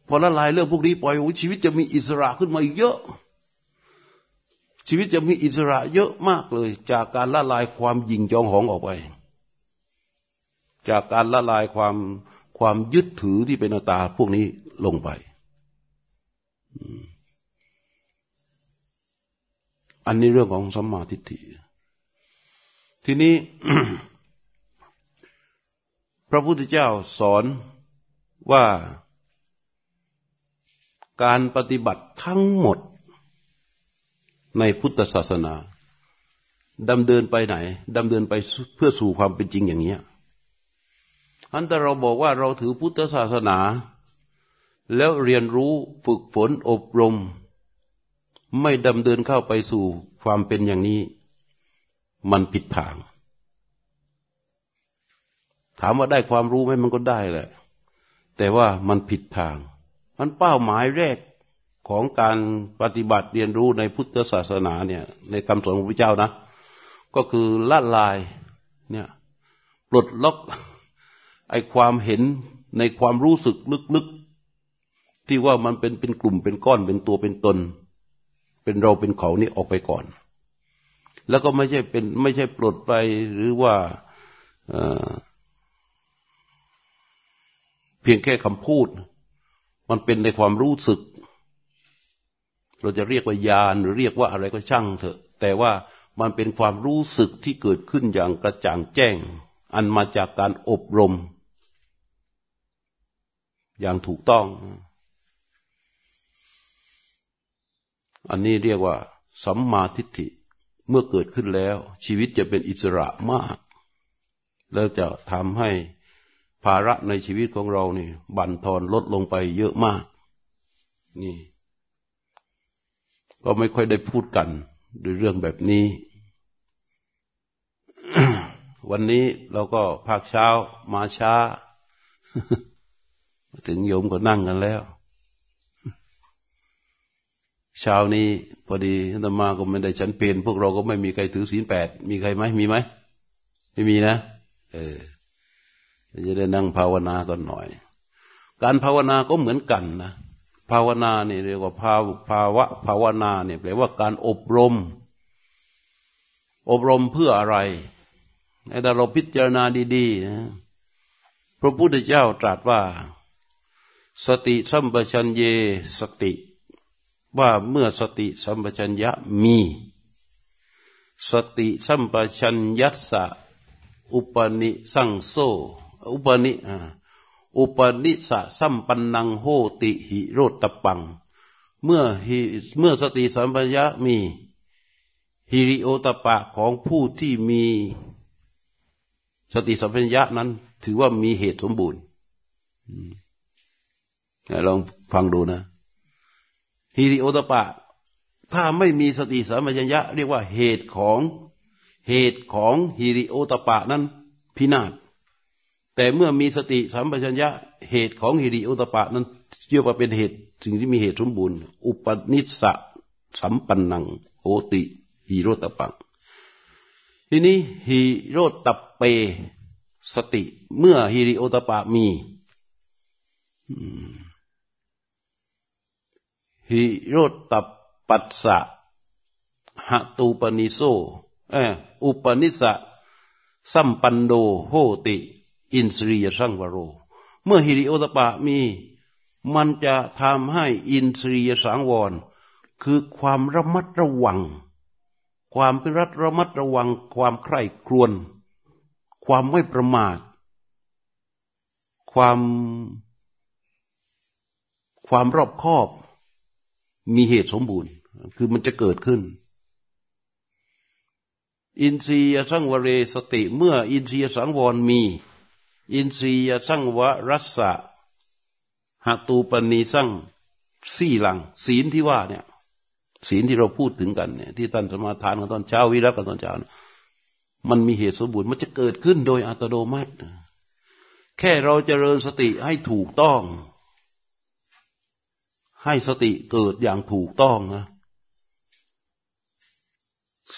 พอละลายเรื่องพวกนี้ปล่อยชีวิตจะมีอิสระขึ้นมาเยอะ ชีวิตจะมีอิสระเยอะมากเลย จากการละลายความยิงจองหองออกไป จากการละลายความความยึดถือที่เป็นตาพวกนี้ลงไป อันนี้เรื่องของสัมมาทิฏฐิทีนี้ ระพุทธเจ้าสอนว่าการปฏิบัติทั้งหมดในพุทธศาสนาดำเดินไปไหนดำเดินไปเพื่อสู่ความเป็นจริงอย่างนี้อันแต่เราบอกว่าเราถือพุทธศาสนา แล้วเรียนรู้ฝึกฝนอบรม ไม่ดำเดินเข้าไปสู่ความเป็นอย่างนี้ มันผิดทาง ถามว่าได้ความรู้ไหมมันก็ได้แหละ แต่ว่ามันผิดทาง มันเป้าหมายแรกของการปฏิบัติเรียนรู้ในพุทธศาสนาเนี่ย ในคำสอนของพระเจ้านะ ก็คือละลายเนี่ยปลดล็อกไอความเห็นในความรู้สึกลึกๆ ที่ว่ามันเป็นเป็นกลุ่มเป็นก้อนเป็นตัวเป็นตน เป็นเราเป็นเขานี่ออกไปก่อน แล้วก็ไม่ใช่เป็นไม่ใช่ปลดไปหรือว่า เพียงแค่คำพูด มันเป็นในความรู้สึก เราจะเรียกว่ายานหรือเรียกว่าอะไรก็ช่างเถอะ แต่ว่ามันเป็นความรู้สึกที่เกิดขึ้นอย่างกระจ่างแจ้ง อันมาจากการอบรม อย่างถูกต้อง อันนี้เรียกว่า สัมมาทิฏฐิเมื่อเกิดขึ้นแล้ว ชีวิตจะเป็นอิสระมาก แล้วจะทำให้ ภาระในชีวิตของเรานี่บั่นทอนลดลงไปเยอะมาก นี่ ก็ไม่ค่อยได้พูดกันด้วยเรื่องแบบนี้ วันนี้เราก็ภาคเช้ามาช้า ถึงโยมก็นั่งกันแล้วเช้านี้พอดีธรรมาก็ไม่ได้ฉันเพนพวกเราก็ไม่มีใครถือศีลแปดมีใครไหมมีไหมไม่มีนะ เออ จะได้นั่งภาวนากันหน่อย การภาวนาก็เหมือนกันนะภาวนาเนี่ยเรียกว่าภาวภาวะภาวนาเนี่ยแปลว่าการอบรม อบรมเพื่ออะไรในแต่เราพิจารณาดีๆนะพระพุทธเจ้าตรัสว่า สติสัมปชัญเยสติ ว่าเมื่อสติสัมปชัญญะมี สติสัมปชัญญะสะอุปนิสังโซ อุปนิอุปนิสะสัมปันนังโหติหิโรตปัง เมื่อเมื่อสติสัมปัญญะมีฮิริโอตปะของผู้ที่มีสติสัมปัญญะนั้น ถือว่ามีเหตุสมบูรณ์ลองฟังดูนะฮิริโอตปะ ถ้าไม่มีสติสัมปชัญญะ เรียกว่าเหตุของเหตุของฮิริโอตปะนั้นพินาศ แต่เมื่อมีสติสัมปชัญญะเหตุของฮิริโอตปะนั้นเรียกว่าเป็นเหตุสิ่งที่มีเหตุสมบูรณ์ อุปนิสสะสัมปันนังโหติฮิโรตปังทีนี้ฮิโรตเปสติ เมื่อฮิริโอตปะมีฮิโรตปัสสะหตูปนิโซเอออุปนิสะสัมปันโดโหติ อินสรียสังวโร เมื่อฮิริโอตปะมีมันจะทำให้อินทรียสังวร คือความระมัดระวัง ความเป็นรัดระมัดระวัง ความใคร่ครวญความไม่ประมาท ความความรอบคอบ มีเหตุสมบูรณ์ คือมันจะเกิดขึ้น อินทรียสังวเรสติเมื่ออินทรียสังวรมี อินทรียสังวรัสสะหตูปณีสังสี่หลัง ศีลที่ว่าเนี่ย ศีลที่เราพูดถึงกันเนี่ย ที่ท่านสมาทานกันตอนเช้าวิรักกันตอนเช้ามันมีเหตุสมบูรณ์มันจะเกิดขึ้นโดยอัตโนมัติ แค่เราจเจริญสติให้ถูกต้อง ให้สติเกิดอย่างถูกต้องนะ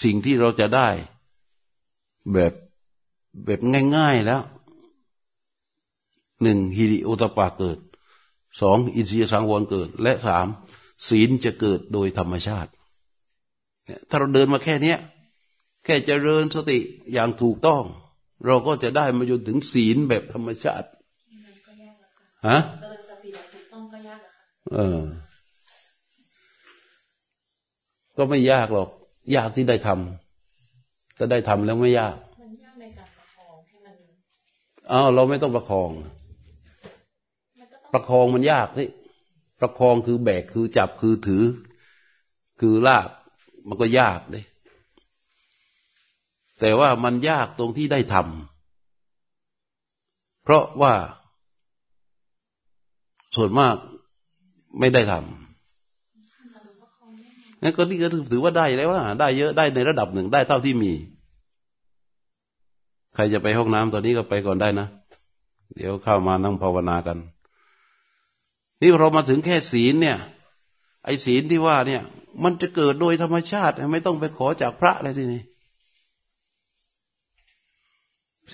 สิ่งที่เราจะได้ แบบแบบง่าย ๆแล้ว หนึ่งฮิริโอตปาเกิดสองอินทรียสังวรเกิด และสามศีลจะเกิดโดยธรรมชาติเนี่ยถ้าเราเดินมาแค่เนี้ยแค่เจริญสติอย่างถูกต้อง เราก็จะได้มาจนถึงศีลแบบธรรมชาติฮะเจริญสติแบบถูกต้องก็ยากเออ ก็ไม่ยากหรอก ยากที่ได้ทำถ้าได้ทำแล้วไม่ยากมันยากในการประคองให้มันอ้าวเราไม่ต้องประคอง ประคองมันยากนี่ประคองคือแบกคือจับคือถือ คือลากมันก็ยากเลยแต่ว่ามันยากตรงที่ได้ทำเพราะว่า ส่วนมากไม่ได้ทำนั่นก็นี่ก็ถือว่าได้แล้วว่า ได้เยอะได้ในระดับหนึ่งได้เท่าที่มี ใครจะไปห้องน้ำตอนนี้ก็ไปก่อนได้นะ เดี๋ยวเข้ามานั่งภาวนากัน นี่เรามาถึงแค่ศีลเนี่ย ไอ้ศีลที่ว่าเนี่ย มันจะเกิดโดยธรรมชาติ ไม่ต้องไปขอจากพระอะไรที่นี่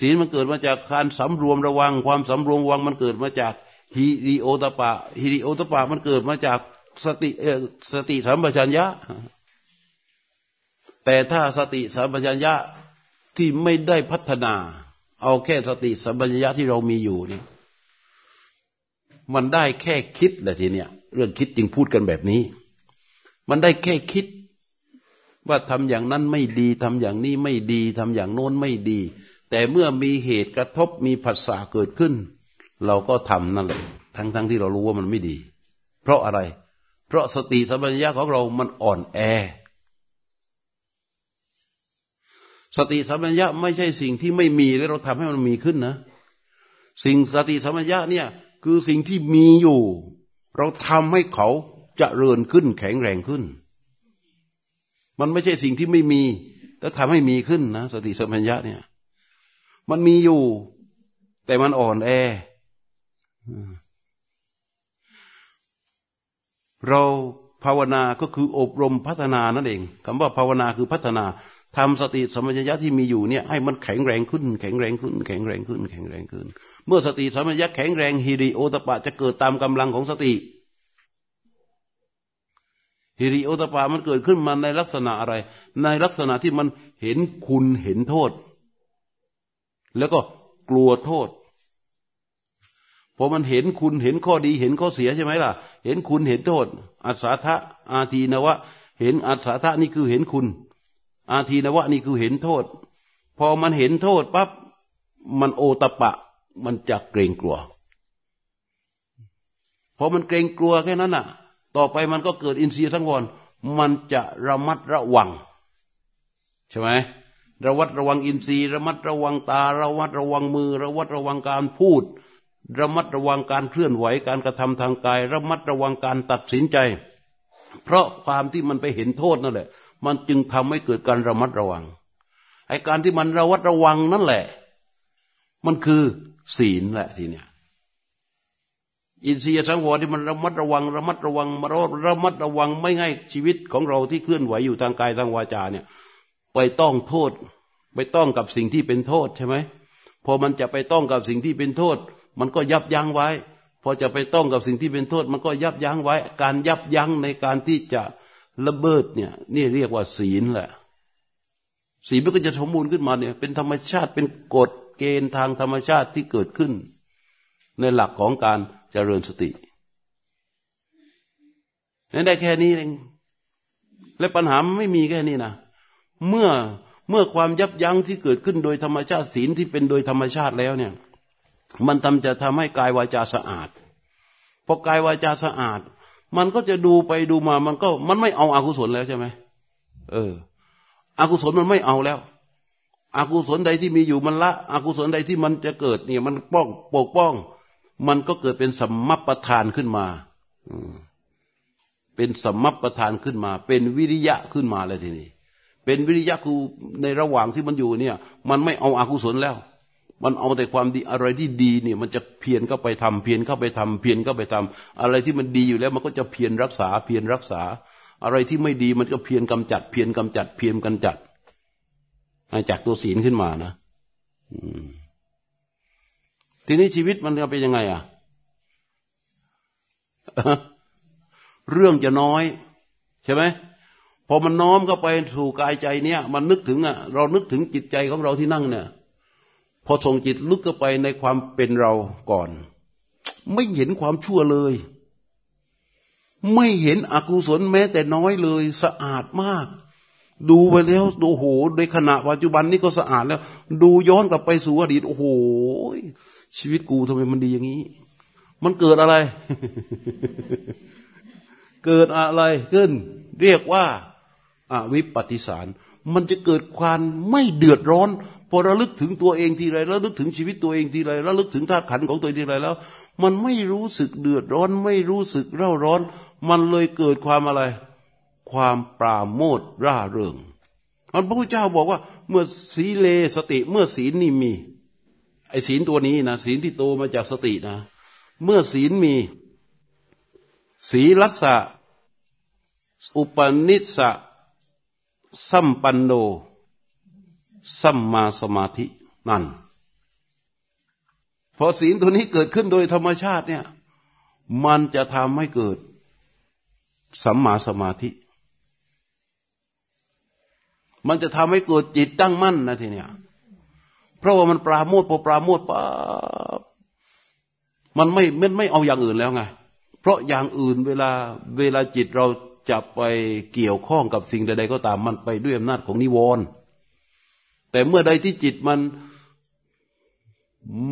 ศีลมันเกิดมาจากการสำรวมระวัง ความสำรวมระวังมันเกิดมาจากฮิริโอตปะฮิริโอตปะมันเกิดมาจากสติเอสติสัมปชัญญะ แต่ถ้าสติสัมปชัญญะที่ไม่ได้พัฒนา เอาแค่สติสัมปชัญญะที่เรามีอยู่นี่ มันได้แค่คิดแหละทีเนี้ยเรื่องคิดจึงพูดกันแบบนี้ มันได้แค่คิด ว่าทำอย่างนั้นไม่ดีทำอย่างนี้ไม่ดีทำอย่างโน้นไม่ดี แต่เมื่อมีเหตุกระทบมีผัสสะเกิดขึ้น เราก็ทำนั่นแหละทั้งๆทที่เรารู้ว่ามันไม่ดี เพราะอะไร เพราะสติสัมปชัญญะของเรามันอ่อนแอ สติสัมปชัญญะไม่ใช่สิ่งที่ไม่มีแล้วเราทำให้มันมีขึ้นนะ สิ่งสติสัมปชัญญะเนี่ย คือสิ่งที่มีอยู่ เราทำให้เขาจะเริญขึ้นแข็งแรงขึ้น มันไม่ใช่สิ่งที่ไม่มีแล้วทำให้มีขึ้นนะ สติสัมปัญญะเนี่ย มันมีอยู่ แต่มันอ่อนแอ เราภาวนาก็คืออบรมพัฒนานั่นเองคำว่าภาวนาคือพัฒนา ทำสติสมัญญะที่มีอยู่เนี่ยให้มันแข็งแรงขึ้น แข็งแรงขึ้น แข็งแรงขึ้น แข็งแรงขึ้น เมื่อสติสมัญญะแข็งแรงฮิริโอตปะจะเกิดตามกำลังของสติฮิริโอตปะมันเกิดขึ้นมาในลักษณะอะไร ในลักษณะที่มันเห็นคุณเห็นโทษ แล้วก็กลัวโทษพอมันเห็นคุณเห็นข้อดีเห็นข้อเสียใช่ไหมล่ะ เห็นคุณเห็นโทษอัศทะอาทีนวะ เห็นอัศทะนี่คือเห็นคุณ อาทีนวะนี่คือเห็นโทษ พอมันเห็นโทษปั๊บมันโอตปะ มันจะเกรงกลัว พอมันเกรงกลัวแค่นั้นน่ะ ต่อไปมันก็เกิดอินทรีย์ทั้งวนมันจะระมัดระวัง ใช่ไหมระวัดระวังอินทรีย์ระมัดระวังตา ระวัดระวังมือ ระวัดระวังการพูด ระมัดระวังการเคลื่อนไหวการกระทำทางกาย ระมัดระวังการตัดสินใจ เพราะความที่มันไปเห็นโทษนั่นแหละ มันจึงทำให้เกิดการระมัดระวังไอ้การที่มันระวัดระวังนั่นแหละ มันคือศีลแหละทีเนี้ยอินทรียสังวรที่มันระมัดระวังระมัดระวังมาระมัดระวังไม่ให้ชีวิตของเราที่เคลื่อนไหวอยู่ทางกายทางวาจาเนี่ยไปต้องโทษ ไปต้องกับสิ่งที่เป็นโทษใช่ไหมพอมันจะไปต้องกับสิ่งที่เป็นโทษ มันก็ยับยั้งไว้ พอจะไปต้องกับสิ่งที่เป็นโทษ มันก็ยับยั้งไว้ การยับยั้งในการที่จะ ระเบิดเนี่ยนี่เรียกว่าศีลแหละ ศีลมันก็จะสมบูรณ์ขึ้นมาเนี่ย เป็นธรรมชาติเป็นกฎเกณฑ์ทางธรรมชาติที่เกิดขึ้น ในหลักของการเจริญสตินั่นได้แค่นี้เองและปัญหาไม่มีแค่นี้นะเมื่อเมื่อความยับยั้งที่เกิดขึ้นโดยธรรมชาติศีลที่เป็นโดยธรรมชาติแล้วเนี่ย มันทำจะทำให้กายวาจาสะอาดพอกายวาจาสะอาด มันก็จะดูไปดูมา มันก็มันไม่เอาอากุศลแล้วใช่ไหมเอออากุศลมันไม่เอาแล้วอากุศลใดที่มีอยู่มันละอากุศลใดที่มันจะเกิดเนี่ย มันป้องปกป้อง มันก็เกิดเป็นสัมมัปทานขึ้นมาเป็นสัมมัปทานขึ้นมา เป็นวิริยะขึ้นมาเลยทีนี้ เป็นวิริยะคือในระหว่างที่มันอยู่เนี่ย มันไม่เอาอากุศลแล้ว มันเอาแต่ความดีอะไรที่ดีเนี่ย มันจะเพียรเข้าไปทำเพียรเข้าไปทำเพียรเข้าไปทำอะไรที่มันดีอยู่แล้ว มันก็จะเพียรรักษาเพียรรักษา อะไรที่ไม่ดีมันก็เพียรกำจัด เพียรกำจัด เพียรกำจัดจากตัวศีลขึ้นมานะทีนี้ชีวิตมันจะเป็นยังไงอะเรื่องจะน้อย ใช่ไหมพอมันน้อมเข้าไปสู่กายใจเนี่ย มันนึกถึงอะ เรานึกถึงจิตใจของเราที่นั่งเนี่ย พอส่งจิตลึกเข้าไปในความเป็นเราก่อน ไม่เห็นความชั่วเลย ไม่เห็นอกุศลแม้แต่น้อยเลยสะอาดมาก ดูไปแล้วโอ้โหในขณะปัจจุบันนี้ก็สะอาดแล้ว ดูย้อนกลับไปสู่อดีตโอ้โห ชีวิตกูทำไมมันดีอย่างนี้ มันเกิดอะไร เกิดอะไรขึ้น เรียกว่าอาวิปปิสาร มันจะเกิดความไม่เดือดร้อน อระลึกถึงตัวเองทีไรแล้วลึกถึงชีวิตตัวเองทีไรแล้วลึกถึงธาตุขันของตัวเองทีไรแล้ว มันไม่รู้สึกเดือดร้อนไม่รู้สึกเร่าร้อน มันเลยเกิดความอะไร ความปราโมทร่าเริงพระพุทธเจ้าบอกว่า เมื่อสีเลสติเมื่อศีลนี่มี ไอ้ศีลตัวนี้นะศีลที่โตมาจากสตินะ เมื่อศีลมี ศีลัสสะอุปนิสสะสัมปันโน สัมมาสมาธินั่น พอศีลตัวนี้เกิดขึ้นโดยธรรมชาติเนี่ย มันจะทำให้เกิดสัมมาสมาธิ มันจะทำให้เกิดจิตตั้งมั่นนะทีเนี้ยเพราะว่ามันปราโมทพอปราโมทปั๊บมันไม่ไม่ไม่เอาอย่างอื่นแล้วไง เพราะอย่างอื่นเวลาเวลาจิตเราจะไปเกี่ยวข้องกับสิ่งใดๆก็ตามมันไปด้วยอำนาจของนิวรณ์ แต่เมื่อใดที่จิตมัน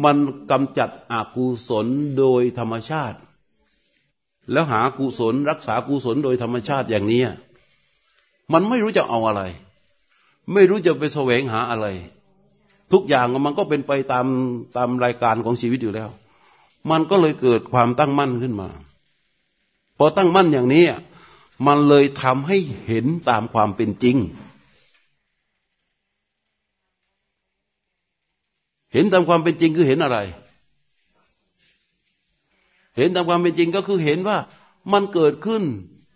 มันกำจัดอกุศลโดยธรรมชาติ แล้วหากุศลรักษากุศลโดยธรรมชาติอย่างนี้ มันไม่รู้จะเอาอะไร ไม่รู้จะไปแสวงหาอะไร ทุกอย่างมันก็เป็นไปตามตามรายการของชีวิตอยู่แล้ว มันก็เลยเกิดความตั้งมั่นขึ้นมา พอตั้งมั่นอย่างนี้ มันเลยทำให้เห็นตามความเป็นจริง เห็นตามความเป็นจริงคือเห็นอะไร เห็นตามความเป็นจริงก็คือเห็นว่ามันเกิดขึ้น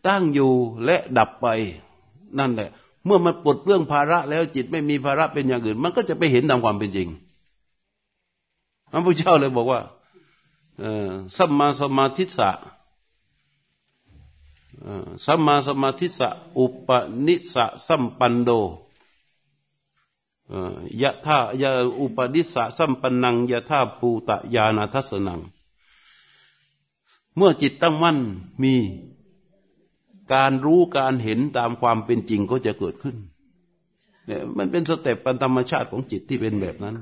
ตั้งอยู่และดับไปนั่นแหละ เมื่อมันปลดเรื่องภาระแล้วจิตไม่มีภาระเป็นอย่างอื่น มันก็จะไปเห็นตามความเป็นจริงพระพุทธเจ้าเลยบอกว่าสัมมาสมาธิสะสัมมาสมาธิสะอุปนิสะสัมปันโด ยะท่ายะอุปนิสะสัมปันนังยะท่าปูตะยานาทัสนัง เมื่อจิตตั้งมั่นมีการรู้การเห็นตามความเป็นจริงก็จะเกิดขึ้นเนี่ยมันเป็นสเต็ปเป็นธรรมชาติของจิตที่เป็นแบบนั้น